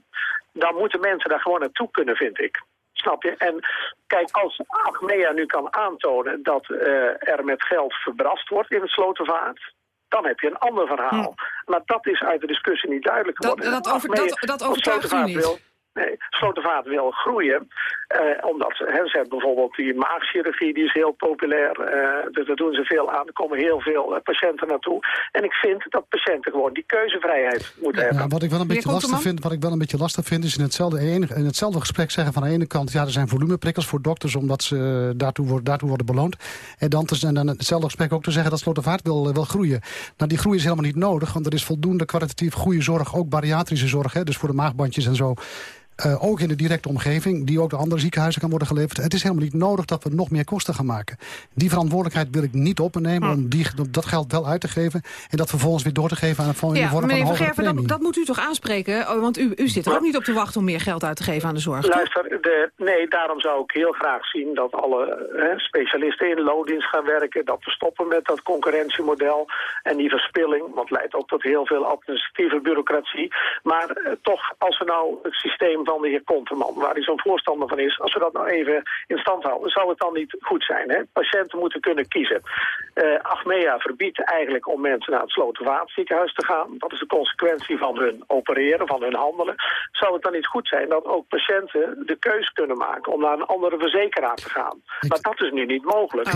dan moeten mensen daar gewoon naartoe kunnen, vind ik. Snap je? En kijk, als Achmea nu kan aantonen dat eh, er met geld verbrast wordt in het Slotervaart... Dan heb je een ander verhaal. Maar dat is uit de discussie niet duidelijk Hm. Dat- geworden. dat over- dat- dat overtuigt u niet? wil- Nee, Slotervaart wil groeien, eh, omdat ze, hè, ze hebben bijvoorbeeld die maagchirurgie, die is heel populair. eh, dus daar doen ze veel aan. Er komen heel veel eh, patiënten naartoe. En ik vind dat patiënten gewoon die keuzevrijheid moeten hebben. Wat ik wel een Meneer beetje lastig vind, wat ik wel een beetje lastig vind, is in hetzelfde, in hetzelfde gesprek zeggen van aan de ene kant, ja, er zijn volumeprikkels voor dokters omdat ze daartoe, worden, daartoe worden beloond. En dan, te, en dan in hetzelfde gesprek ook te zeggen dat Slotervaart wil, wil groeien. Nou, die groei is helemaal niet nodig, want er is voldoende kwalitatief goede zorg, ook bariatrische zorg, hè, dus voor de maagbandjes en zo. Eh, ook in de directe omgeving, die ook door andere ziekenhuizen kan worden geleverd. Het is helemaal niet nodig dat we nog meer kosten gaan maken. Die verantwoordelijkheid wil ik niet op me nemen Hm. om, die, om dat geld wel uit te geven en dat vervolgens weer door te geven aan, de Ja, vorm van een hogere dat, dat moet u toch aanspreken? Oh, Want u, u zit er ook niet op te wachten om meer geld uit te geven aan de zorg. Luister, de, nee, daarom zou ik heel graag zien dat alle hè, specialisten in loondienst gaan werken. Dat we stoppen met dat concurrentiemodel en die verspilling. Want leidt ook tot heel veel administratieve bureaucratie. Maar eh, toch, als we nou het systeem van de heer Konterman, waar hij zo'n voorstander van is, als we dat nou even in stand houden, zou het dan niet goed zijn? Hè? Patiënten moeten kunnen kiezen. Uh, Achmea verbiedt eigenlijk om mensen naar het Slotervaartziekenhuis te gaan. Dat is de consequentie van hun opereren, van hun handelen. Zou het dan niet goed zijn dat ook patiënten de keus kunnen maken om naar een andere verzekeraar te gaan? Maar dat is nu niet mogelijk.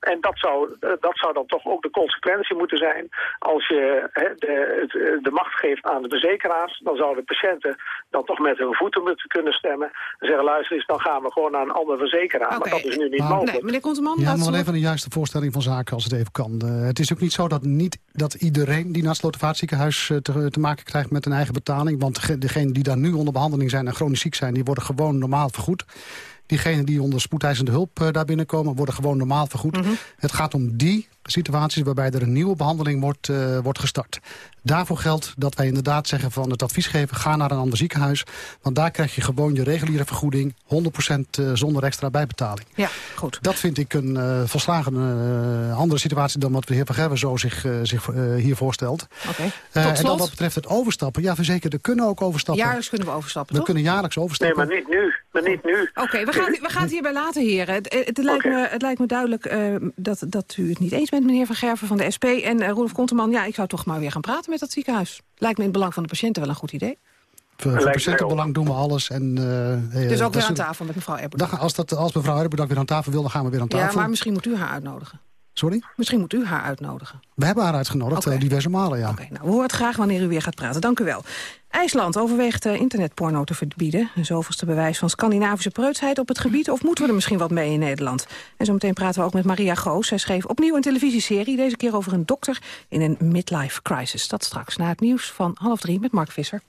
En dat zou, eh, dat zou dan toch ook de consequentie moeten zijn. Als je de, de macht geeft aan de verzekeraars, dan zouden patiënten dan toch met hun voeten moeten kunnen stemmen. En zeggen, luister eens, dan gaan we gewoon naar een andere verzekeraar. Maar dat is nu niet mogelijk. Nee, meneer Konteman, ja, maar even een juiste voorstelling van zaken als het even kan. Uh, het is ook niet zo dat, niet, dat iedereen die naar het Slotervaartziekenhuis uh, te, te, maken krijgt met een eigen betaling. Want degenen die daar nu onder behandeling zijn en chronisch ziek zijn, die worden gewoon normaal vergoed. Diegenen die onder spoedeisende hulp uh, daar binnenkomen... worden gewoon normaal vergoed. Mhm. Het gaat om die situaties waarbij er een nieuwe behandeling wordt, uh, wordt gestart. Daarvoor geldt dat wij inderdaad zeggen van het advies geven... ga naar een ander ziekenhuis, want daar krijg je gewoon je reguliere vergoeding... 100% uh, zonder extra bijbetaling. Ja, goed. Dat vind ik een uh, volslagen uh, andere situatie... dan wat de heer Van Gerwen zo zich, zich hier voorstelt. Oké. en dan wat betreft het overstappen. Ja, verzekerd, er kunnen ook overstappen. Jaarlijks kunnen we overstappen, We toch? kunnen jaarlijks overstappen. Nee, maar niet nu. Maar niet nu. Oké, we, gaan, we gaan het hierbij laten, heren. Het, het, lijkt, okay. me, het lijkt me duidelijk dat, dat u het niet eens bent, meneer Van Gerven van de SP. En uh, Roelof Konterman, ja, ik zou toch maar weer gaan praten met dat ziekenhuis. Lijkt me in het belang van de patiënten wel een goed idee. Voor, voor patiëntenbelang doen we alles. En, uh, dus ook weer aan tafel met mevrouw Erberdok. Als, dat, als mevrouw Erberdok weer aan tafel wil, dan gaan we weer aan tafel. Ja, maar misschien moet u haar uitnodigen. Sorry? Misschien moet u haar uitnodigen. We hebben haar uitgenodigd, okay. diverse malen, ja. Oké, okay, nou, we horen het graag wanneer u weer gaat praten. Dank u wel. IJsland overweegt uh, internetporno te verbieden. Een zoveelste bewijs van Scandinavische preutsheid op het gebied. Of moeten we er misschien wat mee in Nederland? En zometeen praten we ook met Maria Goos. Zij schreef opnieuw een televisieserie. Deze keer over een dokter in een midlife crisis. Dat straks na het nieuws van half drie met Mark Visser.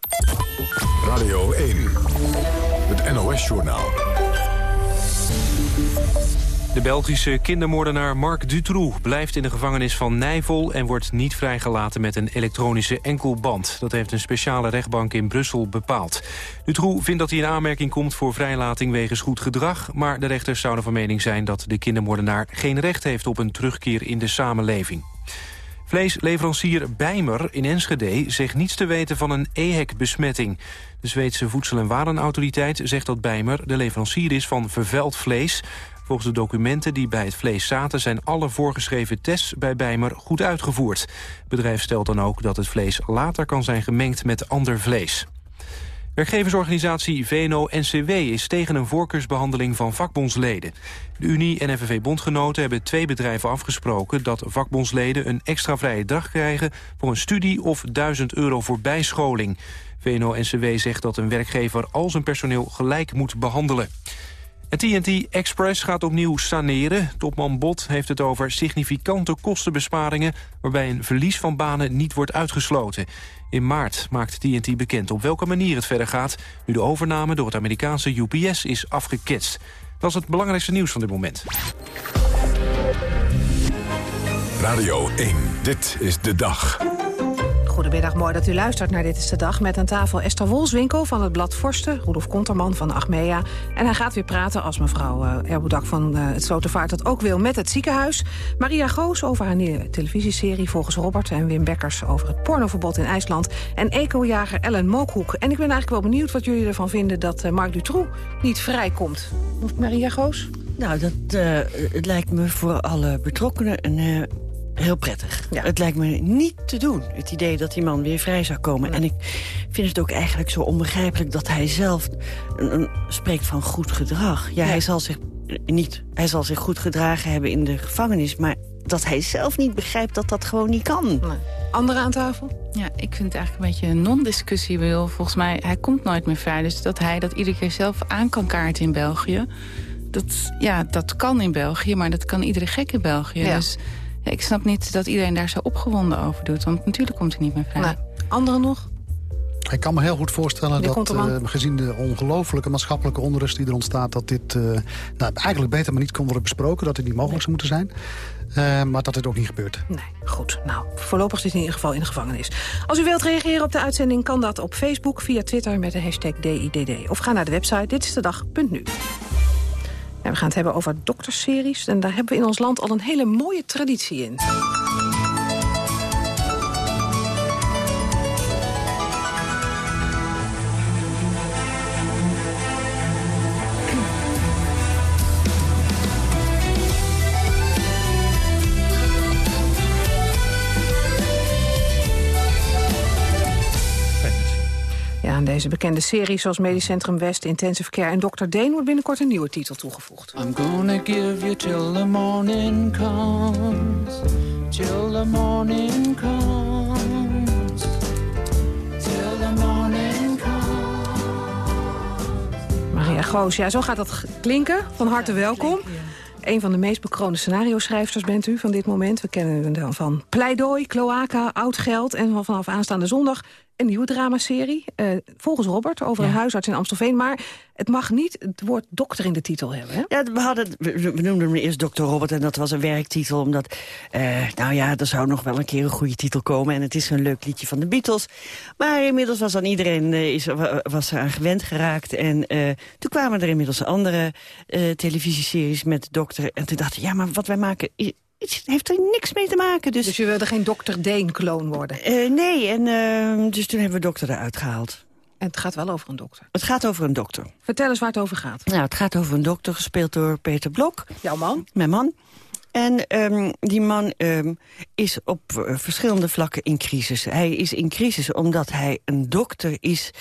Radio 1, het NOS-journaal. De Belgische kindermoordenaar Marc Dutroux blijft in de gevangenis van Nijvel... en wordt niet vrijgelaten met een elektronische enkelband. Dat heeft een speciale rechtbank in Brussel bepaald. Dutroux vindt dat hij in aanmerking komt voor vrijlating wegens goed gedrag... maar de rechters zouden van mening zijn dat de kindermoordenaar... geen recht heeft op een terugkeer in de samenleving. Vleesleverancier Bijmer in Enschede zegt niets te weten van een EHEC-besmetting. De Zweedse Voedsel- en Warenautoriteit zegt dat Bijmer de leverancier is van vervuild vlees... Volgens de documenten die bij het vlees zaten... zijn alle voorgeschreven tests bij Bijmer goed uitgevoerd. Het bedrijf stelt dan ook dat het vlees later kan zijn gemengd met ander vlees. Werkgeversorganisatie VNO-NCW is tegen een voorkeursbehandeling van vakbondsleden. De Unie en FNV-bondgenoten hebben twee bedrijven afgesproken... dat vakbondsleden een extra vrije dag krijgen voor een studie of 1000 euro voor bijscholing. VNO-NCW zegt dat een werkgever al zijn personeel gelijk moet behandelen. En TNT Express gaat opnieuw saneren. Topman Bot heeft het over significante kostenbesparingen... waarbij een verlies van banen niet wordt uitgesloten. In maart maakt TNT bekend op welke manier het verder gaat... nu de overname door het Amerikaanse UPS is afgeketst. Dat is het belangrijkste nieuws van dit moment. Radio 1, dit is de dag. Goedemiddag, mooi dat u luistert naar Dit is de Dag. Met aan tafel Esther Wolswinkel van het blad Forsten, Rudolf Konterman van Achmea. En hij gaat weer praten, als mevrouw uh, Erboedak van uh, het Slotervaart dat ook wil, met het ziekenhuis. Maria Goos over haar nieuwe televisieserie volgens Robert. En Wim Bekkers over het pornoverbod in IJsland. En ecojager Ellen Mookhoek. En ik ben eigenlijk wel benieuwd wat jullie ervan vinden dat uh, Marc Dutroux niet vrijkomt. Maria Goos? Nou, dat, het lijkt me voor alle betrokkenen een heel prettig. Ja. Het lijkt me niet te doen, het idee dat die man weer vrij zou komen. En ik vind het ook eigenlijk zo onbegrijpelijk dat hij zelf een, een, spreekt van goed gedrag. Ja, ja, Hij, zal zich niet, hij zal zich goed gedragen hebben in de gevangenis... maar dat hij zelf niet begrijpt dat dat gewoon niet kan. Nee. Anderen aan tafel? Ja, ik vind het eigenlijk een beetje een non-discussie. Volgens mij, hij komt nooit meer vrij. Dus dat hij dat iedere keer zelf aan kan kaarten in België... Dat, ja, dat kan in België, maar dat kan iedere gek in België. Ja. Dus ja, ik snap niet dat iedereen daar zo opgewonden over doet. Want natuurlijk komt hij niet meer vrij. Nee. Anderen nog? Ik kan me heel goed voorstellen dat uh, gezien de ongelofelijke maatschappelijke onrust die er ontstaat... dat dit uh, nou, eigenlijk beter maar niet kon worden besproken. Dat dit niet mogelijk zou moeten zijn. Uh, maar dat dit ook niet gebeurt. Nee, goed. Nou, voorlopig zit hij in ieder geval in de gevangenis. Als u wilt reageren op de uitzending kan dat op Facebook, via Twitter met de hashtag DIDD. Of ga naar de website ditistedag.nu. We gaan het hebben over dokterseries. En daar hebben we in ons land al een hele mooie traditie in. Deze bekende series zoals Medisch Centrum West, Intensive Care en Dr. Deen wordt binnenkort een nieuwe titel toegevoegd. I'm gonna give you till the morning comes, till the morning comes, till the morning Maria Goos, ja, zo gaat dat klinken. Van harte welkom. Een van de meest bekroonde scenario-schrijvers bent u van dit moment. We kennen u dan van Pleidooi, Cloaca, Oud Geld... en vanaf aanstaande zondag een nieuwe dramaserie. Uh, volgens Robert, over een huisarts in Amstelveen. Maar het mag niet het woord dokter in de titel hebben. Hè? Ja, we, hadden, we, noemden hem eerst dokter Robert en dat was een werktitel. Omdat, uh, nou ja, er zou nog wel een keer een goede titel komen. En het is een leuk liedje van de Beatles. Maar inmiddels was dan iedereen uh, is, was aan gewend geraakt. En toen kwamen er inmiddels andere televisieseries met dokter. En toen dachten ja, maar wat wij maken... Het heeft er niks mee te maken. Dus, dus je wilde geen dokter Deen-kloon worden? Uh, nee, en, uh, dus toen hebben we dokter eruit gehaald. En het gaat wel over een dokter? Het gaat over een dokter. Vertel eens waar het over gaat. Nou, het gaat over een dokter, gespeeld door Peter Blok. Jouw man? Mijn man. En um, die man um, is op uh, verschillende vlakken in crisis. Hij is in crisis omdat hij een dokter is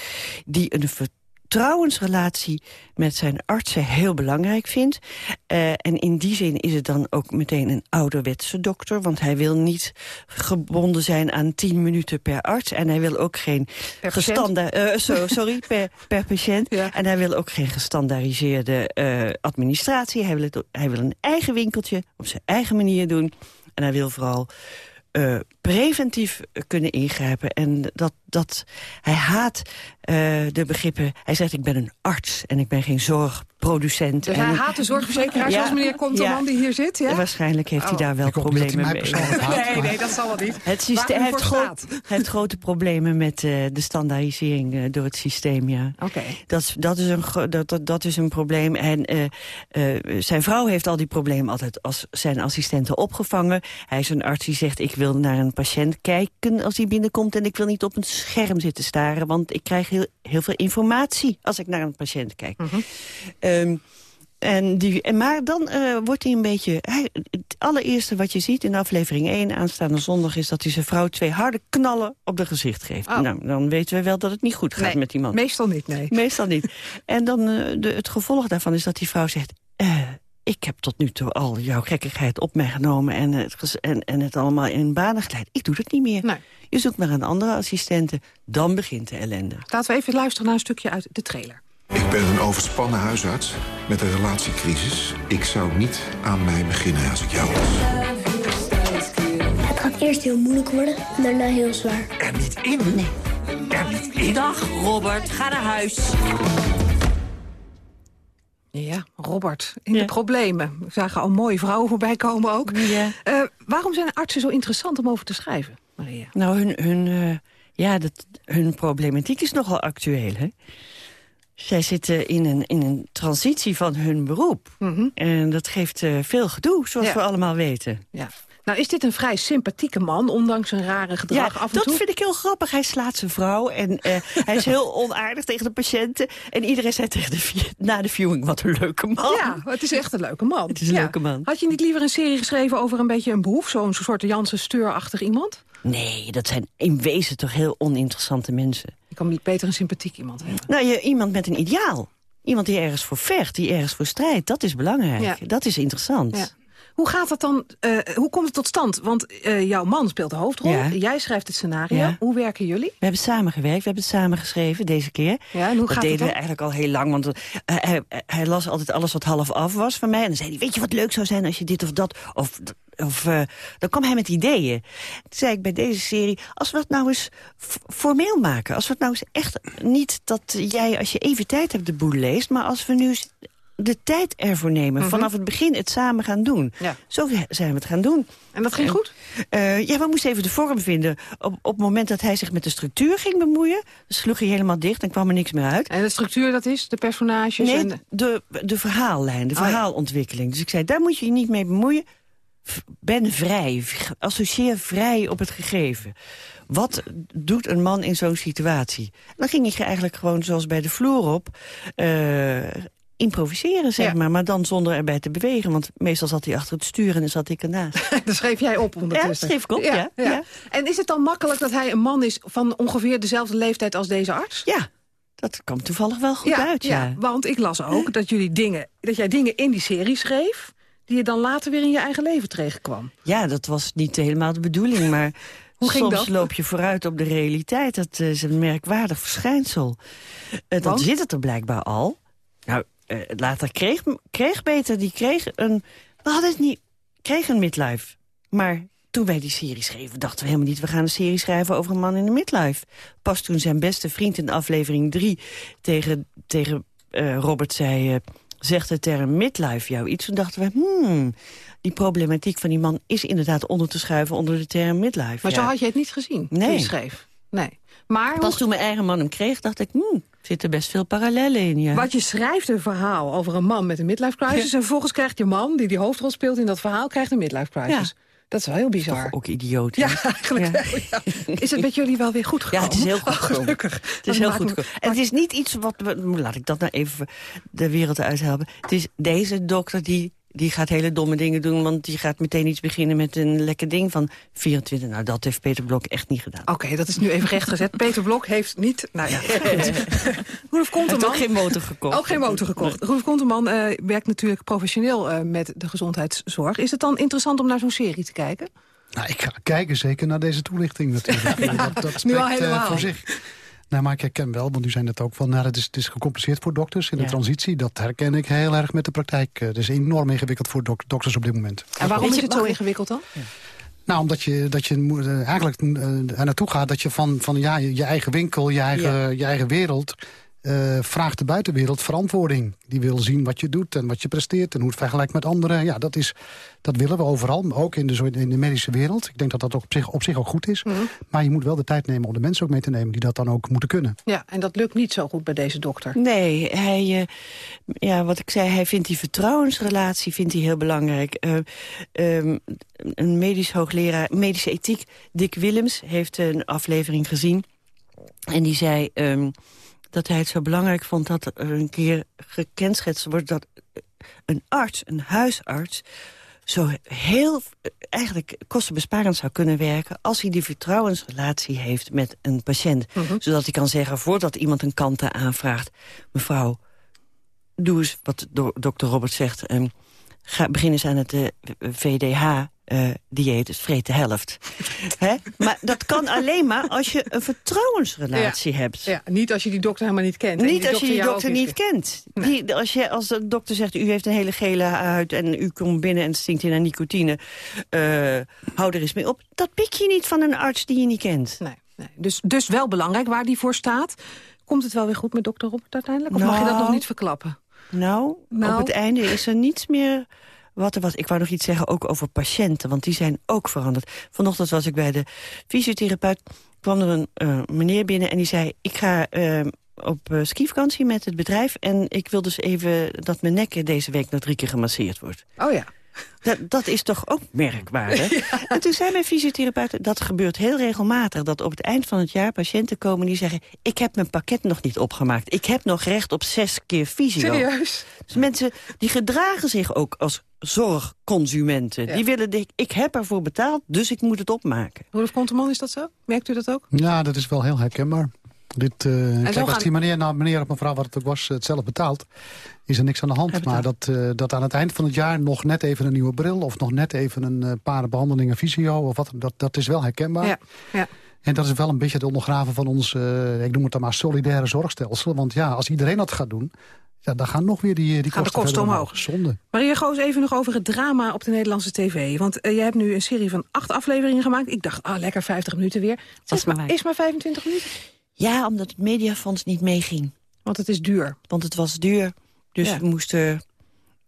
die een vertrouwensrelatie met zijn artsen heel belangrijk vindt. Uh, en in die zin is het dan ook meteen een ouderwetse dokter. Want hij wil niet gebonden zijn aan tien minuten per arts. En hij wil ook geen gestandaard... Uh, so, sorry, per, per patiënt. Ja. En hij wil ook geen gestandaardiseerde uh, administratie. Hij wil, het, hij wil een eigen winkeltje op zijn eigen manier doen. En hij wil vooral uh, preventief kunnen ingrijpen. En dat, dat hij haat uh, de begrippen... Hij zegt, ik ben een arts en ik ben geen zorgproducent. Dus en hij haat de zorgverzekeraar, ja, zoals meneer Konterman ja. die hier zit? Ja? Waarschijnlijk heeft oh. hij daar wel problemen mee. nee, nee, dat zal wel niet. Het systeem heeft, gro heeft grote problemen met uh, de standaardisering uh, door het systeem, ja. Okay. Dat, dat, is een, dat, dat, dat is een probleem. En zijn vrouw heeft al die problemen altijd als zijn assistente opgevangen. Hij is een arts die zegt, ik wil naar een patiënt kijken als hij binnenkomt... en ik wil niet op een scherm zitten staren, want ik krijg heel, heel veel informatie als ik naar een patiënt kijk. Mm -hmm. um, en die, en maar dan uh, wordt hij een beetje... Hij, het allereerste wat je ziet in aflevering 1 aanstaande zondag... is dat hij zijn vrouw twee harde knallen op de gezicht geeft. Oh. Nou, dan weten we wel dat het niet goed gaat nee, met die man. Meestal niet, nee. Meestal niet. en dan uh, de, het gevolg daarvan is dat die vrouw zegt... Uh, ik heb tot nu toe al jouw gekkigheid op mij genomen... en het, en, en het allemaal in banen geleid. Ik doe dat niet meer. Nee. Je zoekt naar een andere assistente. Dan begint de ellende. Laten we even luisteren naar een stukje uit de trailer. Ik ben een overspannen huisarts met een relatiecrisis. Ik zou niet aan mij beginnen als ik jou was. Het gaat eerst heel moeilijk worden en daarna heel zwaar. Er niet in? Nee. Er niet in? Dag, Robert. Ga naar huis. Ja, Robert, in ja. de problemen. We zagen al mooie vrouwen voorbij komen ook. Ja. Uh, waarom zijn artsen zo interessant om over te schrijven, Maria? Nou, hun, hun, uh, ja, dat, hun problematiek is nogal actueel, hè? Zij zitten in een, in een transitie van hun beroep. Mm -hmm. En dat geeft uh, veel gedoe, zoals ja. we allemaal weten. Ja. Nou, is dit een vrij sympathieke man, ondanks zijn rare gedrag ja, af en dat toe? vind ik heel grappig. Hij slaat zijn vrouw en uh, hij is heel onaardig tegen de patiënten. En iedereen zei tegen de, na de viewing, wat een leuke man. Ja, het is echt een leuke man. Het is een ja. leuke man. Had je niet liever een serie geschreven over een beetje een behoef? Zo'n soort Jansen Steurachtig iemand? Nee, dat zijn in wezen toch heel oninteressante mensen. Je kan niet beter een sympathiek iemand hebben. Nou, je, iemand met een ideaal. Iemand die ergens voor vecht, die ergens voor strijdt. Dat is belangrijk. Ja. Dat is interessant. Hoe gaat dat dan? Uh, hoe komt het tot stand? Want uh, jouw man speelt de hoofdrol. Ja. Jij schrijft het scenario. Ja. Hoe werken jullie? We hebben samen gewerkt. We hebben het samen geschreven deze keer. Ja, en hoe dat gaat deden we eigenlijk al heel lang. Want uh, hij, hij, las altijd alles wat half af was van mij. En dan zei hij, weet je wat leuk zou zijn als je dit of dat... Of, of dan kwam hij met ideeën. Toen zei ik bij deze serie, als we het nou eens formeel maken. Als we het nou eens echt niet dat jij als je even tijd hebt de boel leest. Maar als we nu de tijd ervoor nemen. Mhm. Vanaf het begin het samen gaan doen. Ja. Zo zijn we het gaan doen. En dat ging En, goed? Uh, ja, we moesten even de vorm vinden. Op, op het moment dat hij zich met de structuur ging bemoeien... sloeg hij helemaal dicht en kwam er niks meer uit. En de structuur, dat is de personages? Nee, en... de, de verhaallijn, de Oh, verhaalontwikkeling. Dus ik zei, daar moet je je niet mee bemoeien. Ben vrij, associeer vrij op het gegeven. Wat doet een man in zo'n situatie? Dan ging hij eigenlijk gewoon zoals bij de vloer op... Uh, improviseren, zeg Ja. maar. Maar dan zonder erbij te bewegen. Want meestal zat hij achter het stuur en dan zat ik ernaast. Dat schreef jij op ondertussen. Ja, schreef ik op, ja, ja. En is het dan makkelijk dat hij een man is van ongeveer dezelfde leeftijd als deze arts? Ja, Dat kwam toevallig wel goed uit, ja. Want ik las ook dat, jullie dingen, dat jij dingen in die serie schreef... die je dan later weer in je eigen leven tegenkwam. Ja, dat was niet helemaal de bedoeling, maar... Hoe ging Soms dat? loop je vooruit op de realiteit. Dat is een merkwaardig verschijnsel. Eh, dan Want? zit het er blijkbaar al. Eh, later kreeg, kreeg Peter, die kreeg een... We hadden het niet... kreeg een midlife. Maar toen wij die serie schreven, dachten we helemaal niet... we gaan een serie schrijven over een man in de midlife. Pas toen zijn beste vriend in aflevering 3 tegen, tegen eh, Robert zei... eh, zegt de term midlife jou iets? Toen dachten we, hmm, die problematiek van die man... is inderdaad onder te schuiven onder de term midlife. Maar Ja. zo had je het niet gezien toen Nee. je schreef. Nee. Maar Pas toen mijn eigen man hem kreeg, dacht ik... Hmm, zitten best veel parallellen in, ja. Wat je schrijft een verhaal over een man met een midlife crisis... en vervolgens krijgt je man, die die hoofdrol speelt in dat verhaal... krijgt een midlife crisis. Dat is wel heel bizar. Ook idioot, Ja, eigenlijk ja. Is het met jullie wel weer goed gekomen? Ja, het is heel goed Oh, gekomen. gelukkig. Het is heel goed me- gekomen. En het is niet iets wat... Laat ik dat nou even de wereld uithelpen. Het is deze dokter die, die gaat hele domme dingen doen... want die gaat meteen iets beginnen met een lekker ding van 24. Nou, dat heeft Peter Blok echt niet gedaan. Oké, dat is nu even rechtgezet. Peter Blok heeft niet... Nou ja. Roelof Hij heeft Konterman... ook geen motor gekocht. Ook geen motor gekocht. Roelof Konterman eh, werkt natuurlijk professioneel eh, met de gezondheidszorg. Is het dan interessant om naar zo'n serie te kijken? Nou, ik ga kijken zeker naar deze toelichting natuurlijk. Dat, dat Nu al eh, helemaal. voor zich. Nou, maar ik herken wel, want u zei net ook van... Nou, het, is, het is gecompliceerd voor dokters in Ja. de transitie. Dat herken ik heel erg met de praktijk. Eh, Het is enorm ingewikkeld voor dok- dokters op dit moment. En waarom is het zo ingewikkeld dan? Nou, omdat je, dat je eh, eigenlijk eh, er naartoe gaat dat je van, van ja, je, je eigen winkel, je eigen, Ja. je eigen wereld... eh, vraagt de buitenwereld verantwoording. Die wil zien wat je doet en wat je presteert en hoe het vergelijkt met anderen. Ja, dat, is, dat willen we overal, maar ook in de, zo- in de medische wereld. Ik denk dat dat ook op, zich, op zich ook goed is. Mhm. Maar je moet wel de tijd nemen om de mensen ook mee te nemen... die dat dan ook moeten kunnen. Ja, en dat lukt niet zo goed bij deze dokter. Nee, hij, eh, ja, wat ik zei, hij vindt die vertrouwensrelatie vindt hij heel belangrijk. Eh, ehm, een medisch hoogleraar, medische ethiek, Dick Willems, heeft een aflevering gezien. En die zei ehm, dat hij het zo belangrijk vond dat er een keer gekenschetst wordt... dat een arts, een huisarts, zo heel eh, eigenlijk kostenbesparend zou kunnen werken... als hij die vertrouwensrelatie heeft met een patiënt. Zodat hij kan zeggen, voordat iemand een kante aanvraagt... mevrouw, doe eens wat do dokter Robert zegt... ga, begin eens aan het eh, VDH-dieet, dus vreet de helft. Hè? Maar dat kan alleen maar als je een vertrouwensrelatie hebt. Ja, niet als je die dokter helemaal niet kent. En Niet als je die dokter niet kent. Nee. Die, als, je, als de dokter zegt, u heeft een hele gele huid... en u komt binnen en stinkt hier naar nicotine... eh, hou er eens mee op. Dat pik je niet van een arts die je niet kent. Nee, nee. Dus, dus wel belangrijk waar die voor staat. Komt het wel weer goed met dokter Robert uiteindelijk? Of mag je dat Nou. nog niet verklappen? Nou, Nou. op het einde is er niets meer wat er was. Ik wou nog iets zeggen ook over patiënten, want die zijn ook veranderd. Vanochtend was ik bij de fysiotherapeut. kwam er een eh, meneer binnen en die zei... ik ga eh, op eh, skivakantie met het bedrijf... en ik wil dus even dat mijn nek deze week nog drie keer gemasseerd wordt. Oh ja. Dat, dat is toch ook merkwaardig? En toen zei mijn fysiotherapeut, dat gebeurt heel regelmatig... dat op het eind van het jaar patiënten komen die zeggen... ik heb mijn pakket nog niet opgemaakt. Ik heb nog recht op zes keer fysio. Serieus? Dus mensen die gedragen zich ook als zorgconsumenten. Ja. Die willen, de, ik heb ervoor betaald, dus ik moet het opmaken. Rolf Konterman, is dat zo? Merkt u dat ook? Ja, dat is wel heel herkenbaar. Dit, eh, kijk, als gaan- die meneer, nou, meneer of mevrouw, wat het ook was, het zelf betaalt... is er niks aan de hand. Maar dat, eh, dat aan het eind van het jaar nog net even een nieuwe bril... of nog net even een eh, paar behandelingen fysio... Of wat, dat, dat is wel herkenbaar. Ja. ja. En dat is wel een beetje het ondergraven van ons, eh, ik noem het dan maar, solidaire zorgstelsel. Want ja, als iedereen dat gaat doen, ja, dan gaan nog weer die, die Gaan de kosten, omhoog. Zonde. Maria Goos, even nog over het drama op de Nederlandse tv. Want je hebt nu een serie van acht afleveringen gemaakt. Ik dacht, ah, lekker 50 minuten weer. Het is, maar maar, wij. is maar 25 minuten. Ja, omdat het mediafonds niet meeging. Want het is duur. Want het was duur. Dus Ja. we moesten...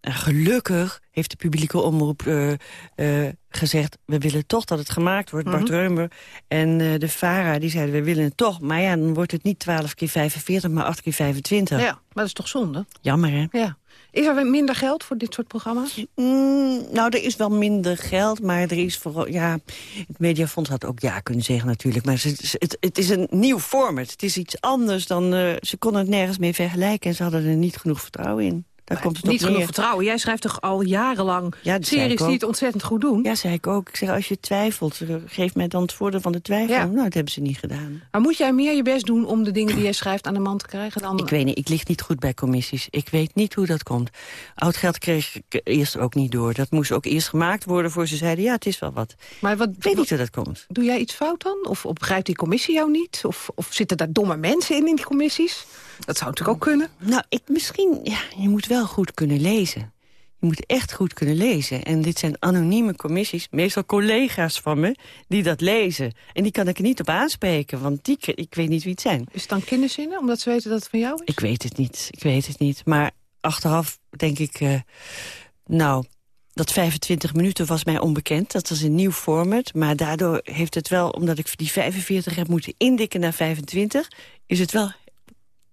en gelukkig heeft de publieke omroep eh, eh, gezegd... we willen toch dat het gemaakt wordt, Bart Mhm. Reumer. En eh, de VARA, die zeiden, we willen het toch. Maar ja, dan wordt het niet 12 keer 45, maar 8 keer 25. Ja, maar dat is toch zonde? Jammer, hè? Ja. Is er minder geld voor dit soort programma's? Mm, nou, er is wel minder geld, maar er is vooral... Ja, het Mediafonds had ook ja kunnen zeggen natuurlijk. Maar het, het, het is een nieuw format. Het is iets anders dan... eh, ze konden het nergens mee vergelijken en ze hadden er niet genoeg vertrouwen in. Daar komt het Niet genoeg neer. vertrouwen. Jij schrijft toch al jarenlang Ja, series die het ontzettend goed doen? Ja, zei ik ook. Ik zeg, als je twijfelt, eh, geef mij dan het voordeel van de twijfel. Ja. Nou, dat hebben ze niet gedaan. Maar moet jij meer je best doen om de dingen die jij schrijft aan de man te krijgen? Dan... Ik weet niet, ik lig niet goed bij commissies. Ik weet niet hoe dat komt. Oud geld kreeg ik eerst ook niet door. Dat moest ook eerst gemaakt worden voor ze zeiden... ja, het is wel wat. Maar wat, ik weet niet hoe dat komt. Doe jij iets fout dan? Of, of begrijpt die commissie jou niet? Of, of zitten daar domme mensen in, in die commissies? Dat zou natuurlijk ook kunnen. Nou, ik misschien... Ja, je moet wel goed kunnen lezen. Je moet echt goed kunnen lezen. En dit zijn anonieme commissies, meestal collega's van me... die dat lezen. En die kan ik er niet op aanspreken, want die, ik weet niet wie het zijn. Is het dan kinderzinnen, omdat ze weten dat het van jou is? Ik weet het niet, ik weet het niet. Maar achteraf denk ik... eh, nou, dat 25 minuten was mij onbekend. Dat was een nieuw format. Maar daardoor heeft het wel, omdat ik die 45 heb moeten indikken naar 25... is het wel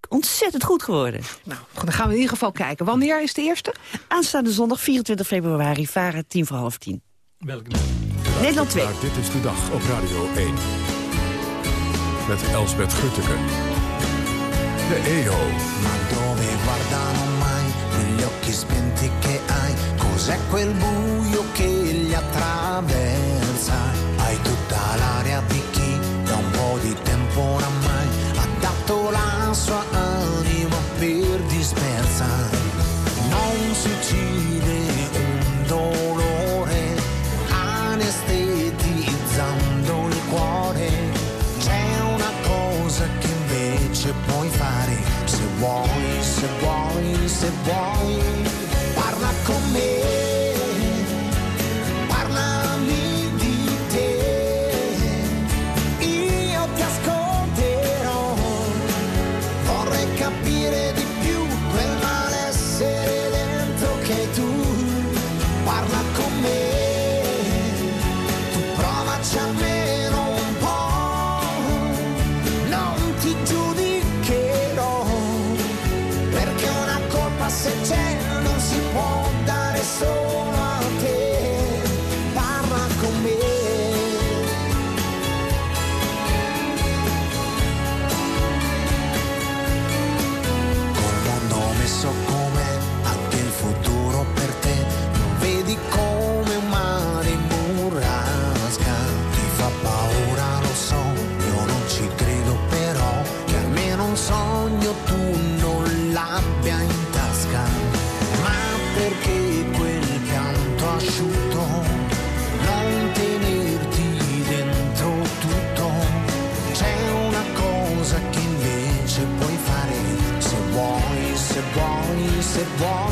ontzettend goed geworden. Nou, dan gaan we in ieder geval kijken. Wanneer is de eerste? Aanstaande zondag 24 februari, varen tien voor half tien. Welke? Nederland 2. Dit is de dag op Radio 1. Met Elsbeth Grutteke. De EO. Ma dove guardano mai quegli occhi spenti che hai? Cos'è quel buio sua anima per dispersa. Non si uccide un dolore anestetizzando il cuore. C'è una cosa che invece puoi fare se vuoi, se vuoi, se vuoi. Parla con me, walk.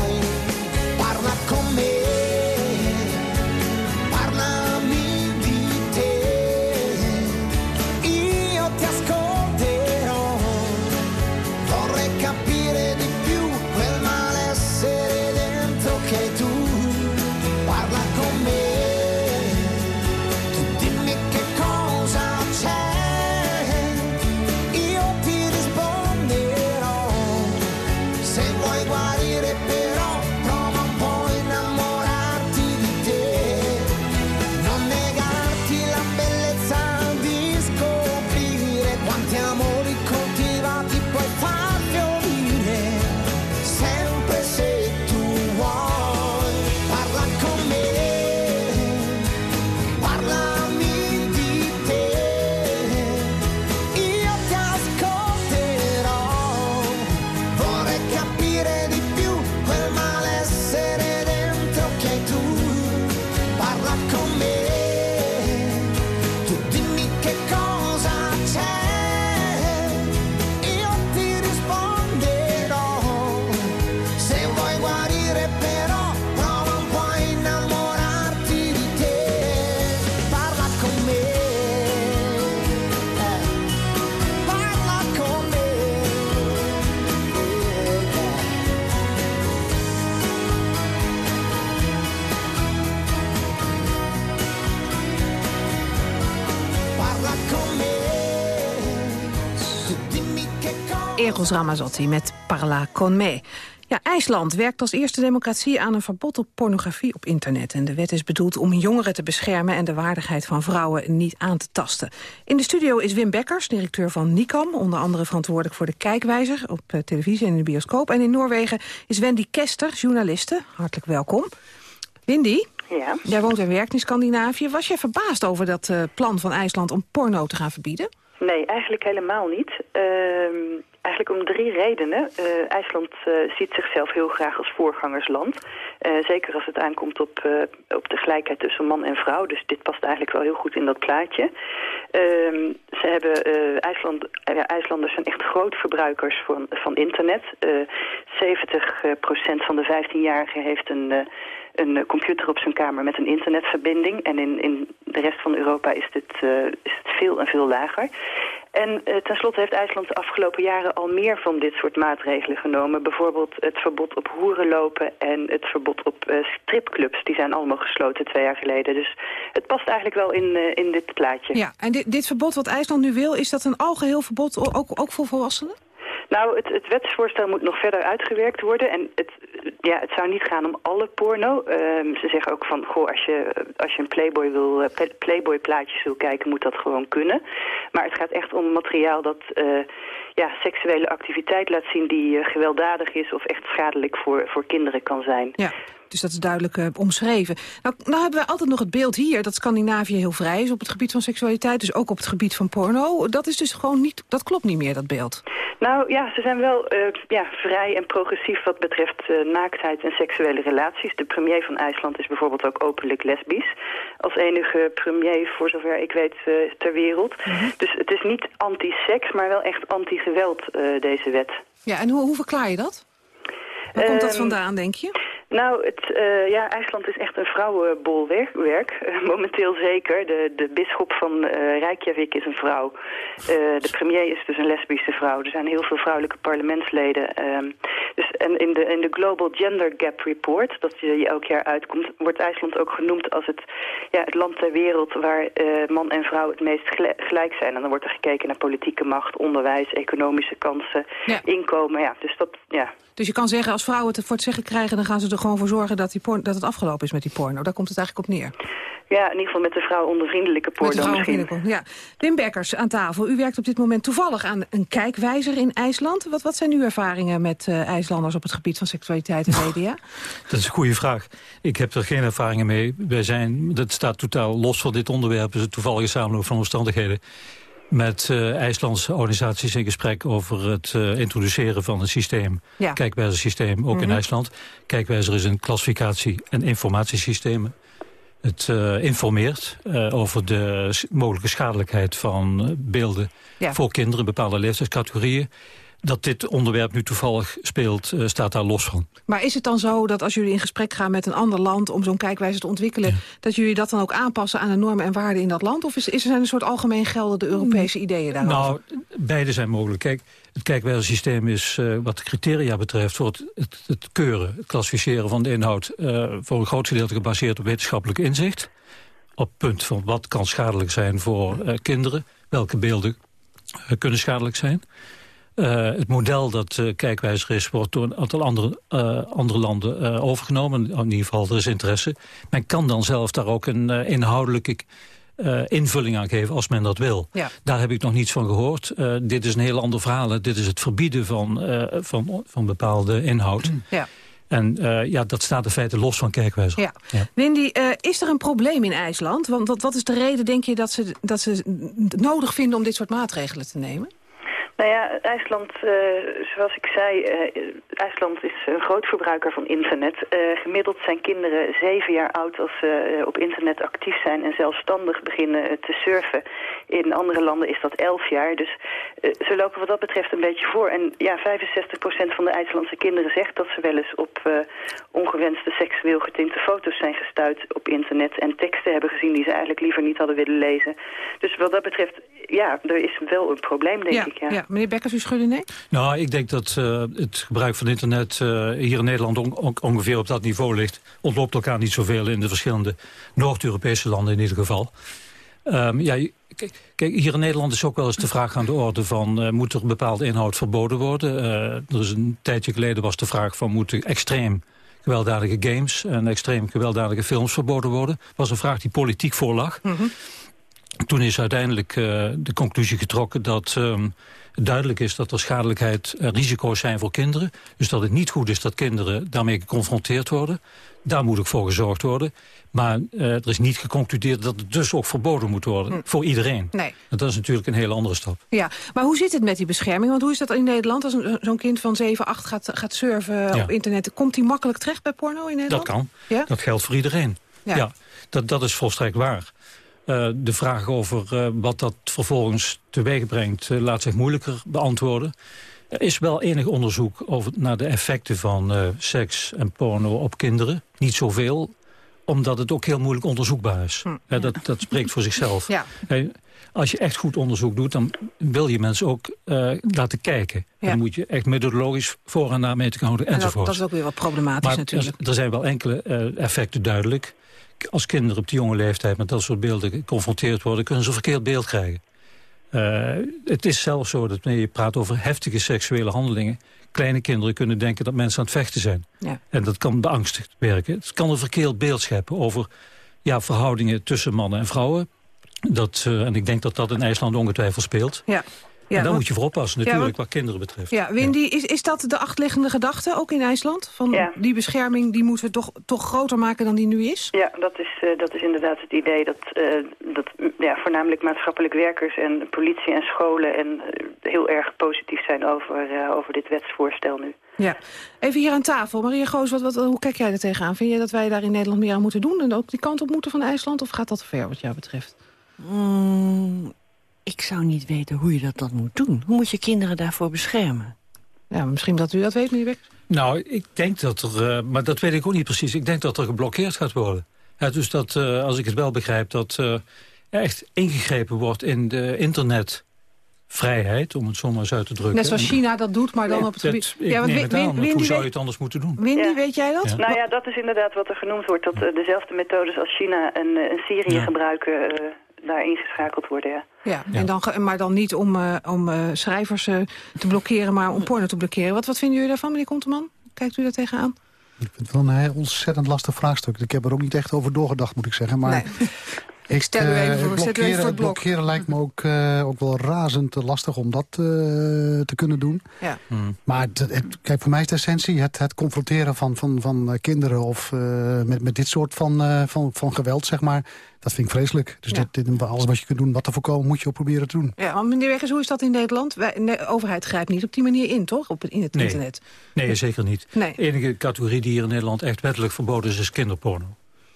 Eros Ramazzotti met Parla con me. Ja, IJsland werkt als eerste democratie aan een verbod op pornografie op internet. En de wet is bedoeld om jongeren te beschermen en de waardigheid van vrouwen niet aan te tasten. In de studio is Wim Bekkers, directeur van NICAM, onder andere verantwoordelijk voor de kijkwijzer op eh, televisie en in de bioscoop. En in Noorwegen is Wendy Kester, journaliste. Hartelijk welkom. Wendy, Ja. jij woont en werkt in Scandinavië. Was jij verbaasd over dat eh, plan van IJsland om porno te gaan verbieden? Nee, eigenlijk helemaal niet. Ehm, eigenlijk om drie redenen. Eh, IJsland eh, ziet zichzelf heel graag als voorgangersland. Eh, zeker als het aankomt op, op de gelijkheid tussen man en vrouw. Dus dit past eigenlijk wel heel goed in dat plaatje. Ehm, ze hebben, IJsland, ja, IJslanders zijn echt grootverbruikers van, van internet. Eh 70% van de 15-jarigen heeft een... een computer op zijn kamer met een internetverbinding. En in, in de rest van Europa is dit, is het veel en veel lager. En eh, tenslotte heeft IJsland de afgelopen jaren al meer van dit soort maatregelen genomen. Bijvoorbeeld het verbod op hoerenlopen en het verbod op eh, stripclubs. Die zijn allemaal gesloten twee jaar geleden. Dus het past eigenlijk wel in, eh, in dit plaatje. Ja, en dit, dit verbod wat IJsland nu wil, is dat een algeheel verbod ook, ook voor volwassenen? Nou, het, het wetsvoorstel moet nog verder uitgewerkt worden. En het, ja, het zou niet gaan om alle porno. Ehm, ze zeggen ook van, goh, als je, als je een Playboy, wil, eh, Play- Playboy plaatjes wil kijken, moet dat gewoon kunnen. Maar het gaat echt om materiaal dat eh, ja, seksuele activiteit laat zien die eh, gewelddadig is of echt schadelijk voor, voor kinderen kan zijn. Ja, dus dat is duidelijk eh, omschreven. Nou, nou hebben wij altijd nog het beeld hier dat Scandinavië heel vrij is op het gebied van seksualiteit. Dus ook op het gebied van porno. Dat is dus gewoon niet, dat klopt niet meer, dat beeld. Nou ja, ze zijn wel eh, ja, vrij en progressief wat betreft eh, naaktheid en seksuele relaties. De premier van IJsland is bijvoorbeeld ook openlijk lesbisch. Als enige premier, voor zover ik weet, ter wereld. Dus het is niet anti-seks, maar wel echt anti-geweld, deze wet. Ja, en hoe, hoe verklaar je dat? Waar komt dat Ehm, vandaan, denk je? Nou, het, eh, ja, IJsland is echt een vrouwenbolwerk. werk. Momenteel zeker. De, de bisschop van eh Reykjavik is een vrouw. Eh, de premier is dus een lesbische vrouw. Er zijn heel veel vrouwelijke parlementsleden. ehm, dus, en in de, in de Global Gender Gap Report, dat je elk jaar uitkomt... wordt IJsland ook genoemd als het, ja, het land ter wereld... waar man en vrouw het meest gel- gelijk zijn. En dan wordt er gekeken naar politieke macht, onderwijs, economische kansen, inkomen. Ja, dus dat, ja, Dus je kan zeggen, als vrouwen het voor het zeggen krijgen... dan gaan ze er gewoon voor zorgen dat, die porno, dat het afgelopen is met die porno. Daar komt het eigenlijk op neer. Ja, in ieder geval met de vrouw onder vriendelijke Met de porno vrouw misschien. Vriendelijk, Ja. Wim Bekkers aan tafel. U werkt op dit moment toevallig aan een kijkwijzer in IJsland. Wat, wat zijn uw ervaringen met eh, IJslanders op het gebied van seksualiteit en media? Dat is een goede vraag. Ik heb er geen ervaringen mee. Wij zijn, dat staat totaal los van dit onderwerp. Het is een toevallige samenloop van omstandigheden. Met eh, IJslandse organisaties in gesprek over het eh, introduceren van een systeem. Ja. Kijkwijzersysteem, ook in Mhm. IJsland. Kijkwijzer is een klassificatie- en informatiesysteem. Het eh, informeert over de mogelijke schadelijkheid van beelden Ja. voor kinderen, bepaalde leeftijdscategorieën. Dat dit onderwerp nu toevallig speelt, eh, staat daar los van. Maar is het dan zo dat als jullie in gesprek gaan met een ander land... om zo'n kijkwijze te ontwikkelen... dat jullie dat dan ook aanpassen aan de normen en waarden in dat land? Of is, is er zijn een soort algemeen geldende Europese ideeën daarover? Nou, beide zijn mogelijk. Kijk, het kijkwijzersysteem is eh, wat de criteria betreft... voor het, het, het keuren, het klassificeren van de inhoud... eh, voor een groot gedeelte gebaseerd op wetenschappelijk inzicht. Op het punt van wat kan schadelijk zijn voor kinderen. Welke beelden kunnen schadelijk zijn. Eh, het model dat kijkwijzer is, wordt door een aantal andere, eh, andere landen overgenomen. In ieder geval, er is interesse. Men kan dan zelf daar ook een inhoudelijke invulling aan geven als men dat wil. Ja. Daar heb ik nog niets van gehoord. Eh, dit is een heel ander verhaal. Dit is het verbieden van, van, van bepaalde inhoud. Ja. En ja, dat staat in feite los van kijkwijzer. Ja. Wendy, is er een probleem in IJsland? Want wat, wat is de reden, denk je, dat ze, dat ze het nodig vinden... om dit soort maatregelen te nemen? Nou ja, IJsland, eh, zoals ik zei, eh, IJsland is een groot verbruiker van internet. Eh, gemiddeld zijn kinderen zeven jaar oud als ze op internet actief zijn en zelfstandig beginnen te surfen. In andere landen is dat elf jaar, dus ze lopen wat dat betreft een beetje voor. En ja, 65% van de IJslandse kinderen zegt dat ze wel eens op ongewenste seksueel getinte foto's zijn gestuurd op internet en teksten hebben gezien die ze eigenlijk liever niet hadden willen lezen. Dus wat dat betreft, ja, er is wel een probleem, denk ja, ik. Ja. ja. Meneer Bekkers, u schudde nee? Nou, ik denk dat eh, het gebruik van internet eh, hier in Nederland on- on- ongeveer op dat niveau ligt. Ontloopt elkaar niet zoveel in de verschillende Noord-Europese landen in ieder geval. Um, ja, Kijk, hier in Nederland is ook wel eens de vraag aan de orde van... Uh, moet er bepaalde inhoud verboden worden? Uh, er is een tijdje geleden was de vraag van... moeten extreem gewelddadige games en extreem gewelddadige films verboden worden? was een vraag die politiek voorlag. Mm -hmm. Toen is uiteindelijk uh, de conclusie getrokken dat... Um, duidelijk is dat er schadelijkheid en risico's zijn voor kinderen. Dus dat het niet goed is dat kinderen daarmee geconfronteerd worden. Daar moet ook voor gezorgd worden. Maar uh, er is niet geconcludeerd dat het dus ook verboden moet worden. Hm. Voor iedereen. Nee. En dat is natuurlijk een hele andere stap. Ja, maar hoe zit het met die bescherming? Want hoe is dat in Nederland? Als zo'n kind van 7, 8 gaat, gaat surfen ja. op internet... komt hij makkelijk terecht bij porno in Nederland? Dat kan. Ja? Dat geldt voor iedereen. Ja, ja dat, dat is volstrekt waar. Uh, de vraag over uh, wat dat vervolgens teweeg brengt... Uh, laat zich moeilijker beantwoorden. Er is wel enig onderzoek over, naar de effecten van seks en porno op kinderen. Niet zoveel, omdat het ook heel moeilijk onderzoekbaar is. Hm. dat, dat spreekt voor zichzelf. Ja. als je echt goed onderzoek doet, dan wil je mensen ook laten kijken. Ja. Dan moet je echt methodologisch voor en na mee te houden enzovoort. Dat, dat, is ook weer wat problematisch maar natuurlijk. Er, er zijn wel enkele effecten duidelijk als kinderen op die jonge leeftijd met dat soort beelden geconfronteerd worden... kunnen ze een verkeerd beeld krijgen. Uh, het is zelfs zo dat wanneer je praat over heftige seksuele handelingen... kleine kinderen kunnen denken dat mensen aan het vechten zijn. Ja. En dat kan beangstigd werken. Het kan een verkeerd beeld scheppen over ja, verhoudingen tussen mannen en vrouwen. Dat, uh, en ik denk dat dat in IJsland ongetwijfeld speelt. Ja. Ja, en daar want, moet je voor oppassen, natuurlijk, ja, wat kinderen betreft. Ja, Windy, ja. Is, is dat de achterliggende gedachte, ook in IJsland? Van die bescherming, die moeten we toch, toch groter maken dan die nu is? Ja, dat is, uh, dat is inderdaad het idee dat, uh, dat ja, voornamelijk maatschappelijk werkers en politie en scholen... en uh, heel erg positief zijn over, over dit wetsvoorstel nu. Ja, even hier aan tafel. Maria Goos, wat, wat, hoe kijk jij er tegenaan? Vind je dat wij daar in Nederland meer aan moeten doen... en ook die kant op moeten van IJsland? Of gaat dat te ver wat jou betreft? Mm, ik zou niet weten hoe je dat dan moet doen. Hoe moet je kinderen daarvoor beschermen? Ja, misschien dat u dat weet, meneer. Nou, ik denk dat er, uh, maar dat weet ik ook niet precies... ik denk dat er geblokkeerd gaat worden. Ja, dus dat, uh, als ik het wel begrijp, dat uh, echt ingegrepen wordt in de internetvrijheid... om het zo maar eens uit te drukken. Net zoals China dat doet, maar dan ja, op het gebied... Dat, ja, want het aan, hoe zou je het anders moeten doen? Windy, ja. weet jij dat? Ja. Nou ja, dat is inderdaad wat er genoemd wordt. Dat dezelfde methodes als China en, en Syrië gebruiken daar ingeschakeld worden, ja. Ja. En dan, maar dan niet om, uh, om uh, schrijvers uh, te blokkeren, maar om porno te blokkeren. Wat, wat vinden jullie daarvan, meneer Konteman? Kijkt u daar tegenaan? Ik vind het wel een ontzettend lastig vraagstuk. Ik heb er ook niet echt over doorgedacht, moet ik zeggen. Maar nee. Ik, Stel u even voor, blokkeren, even voor het blok. blokkeren lijkt me ook, uh, ook wel razend lastig om dat uh, te kunnen doen. Ja. Hmm. Maar het, het, kijk, voor mij is de essentie het, het confronteren van, van, van kinderen... of uh, met, met dit soort van, van, van geweld, zeg maar. Dat vind ik vreselijk. Dus ja. dit, dit, alles wat je kunt doen, wat te voorkomen, moet je ook proberen te doen. Ja, maar meneer Weggers, hoe is dat in Nederland? Wij, de overheid grijpt niet op die manier in, toch? Op, in het nee. internet. Nee, zeker niet. Nee. De enige categorie die hier in Nederland echt wettelijk verboden is, is kinderporno.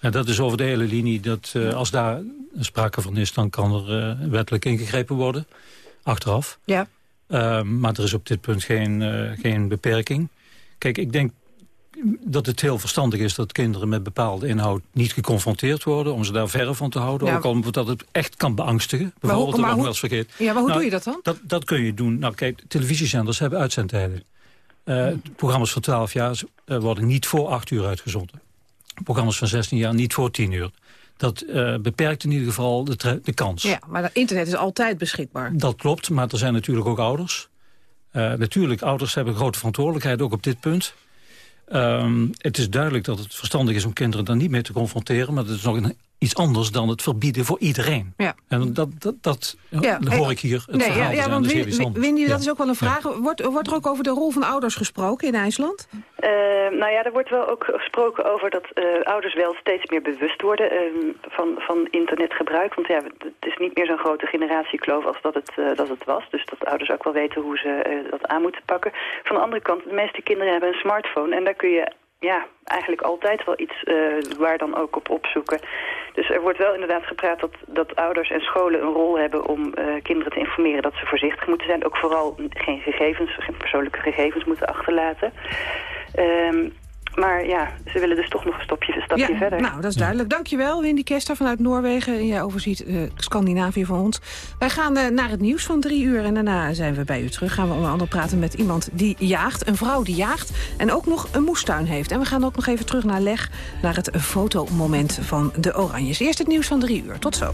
En dat is over de hele linie, dat uh, als daar sprake van is... dan kan er uh, wettelijk ingegrepen worden, achteraf. Ja. Uh, maar er is op dit punt geen, uh, geen beperking. Kijk, ik denk dat het heel verstandig is dat kinderen met bepaalde inhoud niet geconfronteerd worden... om ze daar verre van te houden, ja. ook omdat het echt kan beangstigen. Bijvoorbeeld, maar hoe, maar hoe, vergeet. Ja, maar hoe nou, doe je dat dan? Dat, dat kun je doen. Nou, kijk, televisiezenders hebben uitzendtijden. Uh, hmm. Programma's van 12 jaar uh, worden niet voor 8 uur uitgezonden programma's van 16 jaar niet voor 10 uur. Dat uh, beperkt in ieder geval de, de kans. Ja, maar internet is altijd beschikbaar. Dat klopt, maar er zijn natuurlijk ook ouders. Uh, natuurlijk, ouders hebben grote verantwoordelijkheid, ook op dit punt. Um, het is duidelijk dat het verstandig is om kinderen daar niet mee te confronteren... maar dat is nog een, iets anders dan het verbieden voor iedereen. Ja. En dat, dat, dat ja, hoor ik hier het nee, verhaal ja, ja, zijn, want dat is Winnie, Winnie, dat is ook wel een vraag. Wordt, wordt er ook over de rol van ouders gesproken in IJsland? Uh, nou ja, er wordt wel ook gesproken over dat uh, ouders wel steeds meer bewust worden uh, van, van internetgebruik. Want ja, het is niet meer zo'n grote generatiekloof als dat het, dat het was. Dus dat ouders ook wel weten hoe ze dat aan moeten pakken. Van de andere kant, de meeste kinderen hebben een smartphone en daar kun je ja, eigenlijk altijd wel iets uh, waar dan ook op opzoeken. Dus er wordt wel inderdaad gepraat dat, dat ouders en scholen een rol hebben om uh, kinderen te informeren dat ze voorzichtig moeten zijn. Ook vooral geen gegevens, geen persoonlijke gegevens moeten achterlaten. Um, maar ja, ze willen dus toch nog een, stopje, een stapje ja, verder. Nou, dat is duidelijk. Dankjewel, Windy Kester vanuit Noorwegen. En jij overziet uh, Scandinavië van ons. Wij gaan uh, naar het nieuws van drie uur. En daarna zijn we bij u terug. Gaan we onder andere praten met iemand die jaagt. Een vrouw die jaagt. En ook nog een moestuin heeft. En we gaan ook nog even terug naar Leg. Naar het fotomoment van de Oranjes. Eerst het nieuws van drie uur. Tot zo.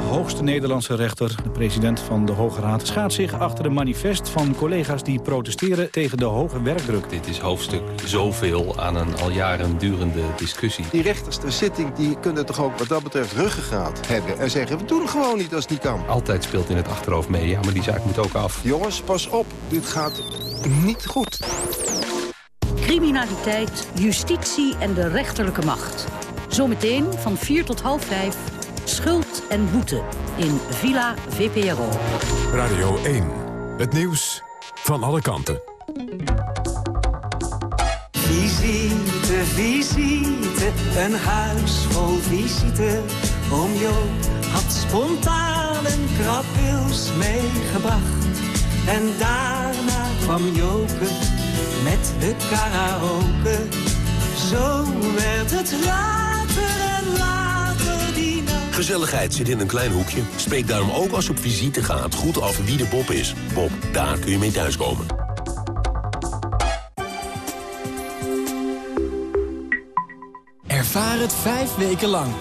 De hoogste Nederlandse rechter, de president van de Hoge Raad... schaadt zich achter een manifest van collega's die protesteren tegen de hoge werkdruk. Dit is hoofdstuk zoveel aan een al jaren durende discussie. Die rechters ter zitting die kunnen toch ook wat dat betreft ruggengraat hebben... en zeggen, we doen gewoon niet als het niet kan. Altijd speelt in het achterhoofd mee, ja, maar die zaak moet ook af. Jongens, pas op, dit gaat niet goed. Criminaliteit, justitie en de rechterlijke macht. Zometeen van 4 tot half 5 Schuld en boete in Villa VPRO. Radio 1. Het nieuws van alle kanten. Visite, visite, een huis vol visite. Oom Joop had spontaan een krabwils meegebracht. En daarna kwam Joke met de karaoke. Zo werd het later en later. Gezelligheid zit in een klein hoekje. Spreek daarom ook als je op visite gaat goed af wie de Bob is. Bob, daar kun je mee thuiskomen. Ervaar het vijf weken lang.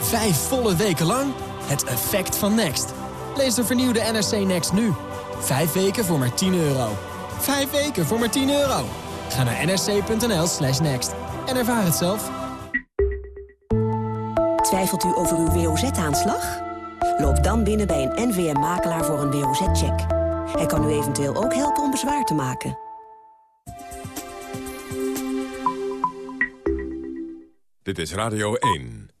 Vijf volle weken lang. Het effect van Next. Lees de vernieuwde NRC Next nu. Vijf weken voor maar 10 euro. Vijf weken voor maar 10 euro. Ga naar nrc.nl slash next. En ervaar het zelf. Twijfelt u over uw WOZ-aanslag? Loop dan binnen bij een NVM-makelaar voor een WOZ-check. Hij kan u eventueel ook helpen om bezwaar te maken. Dit is Radio 1.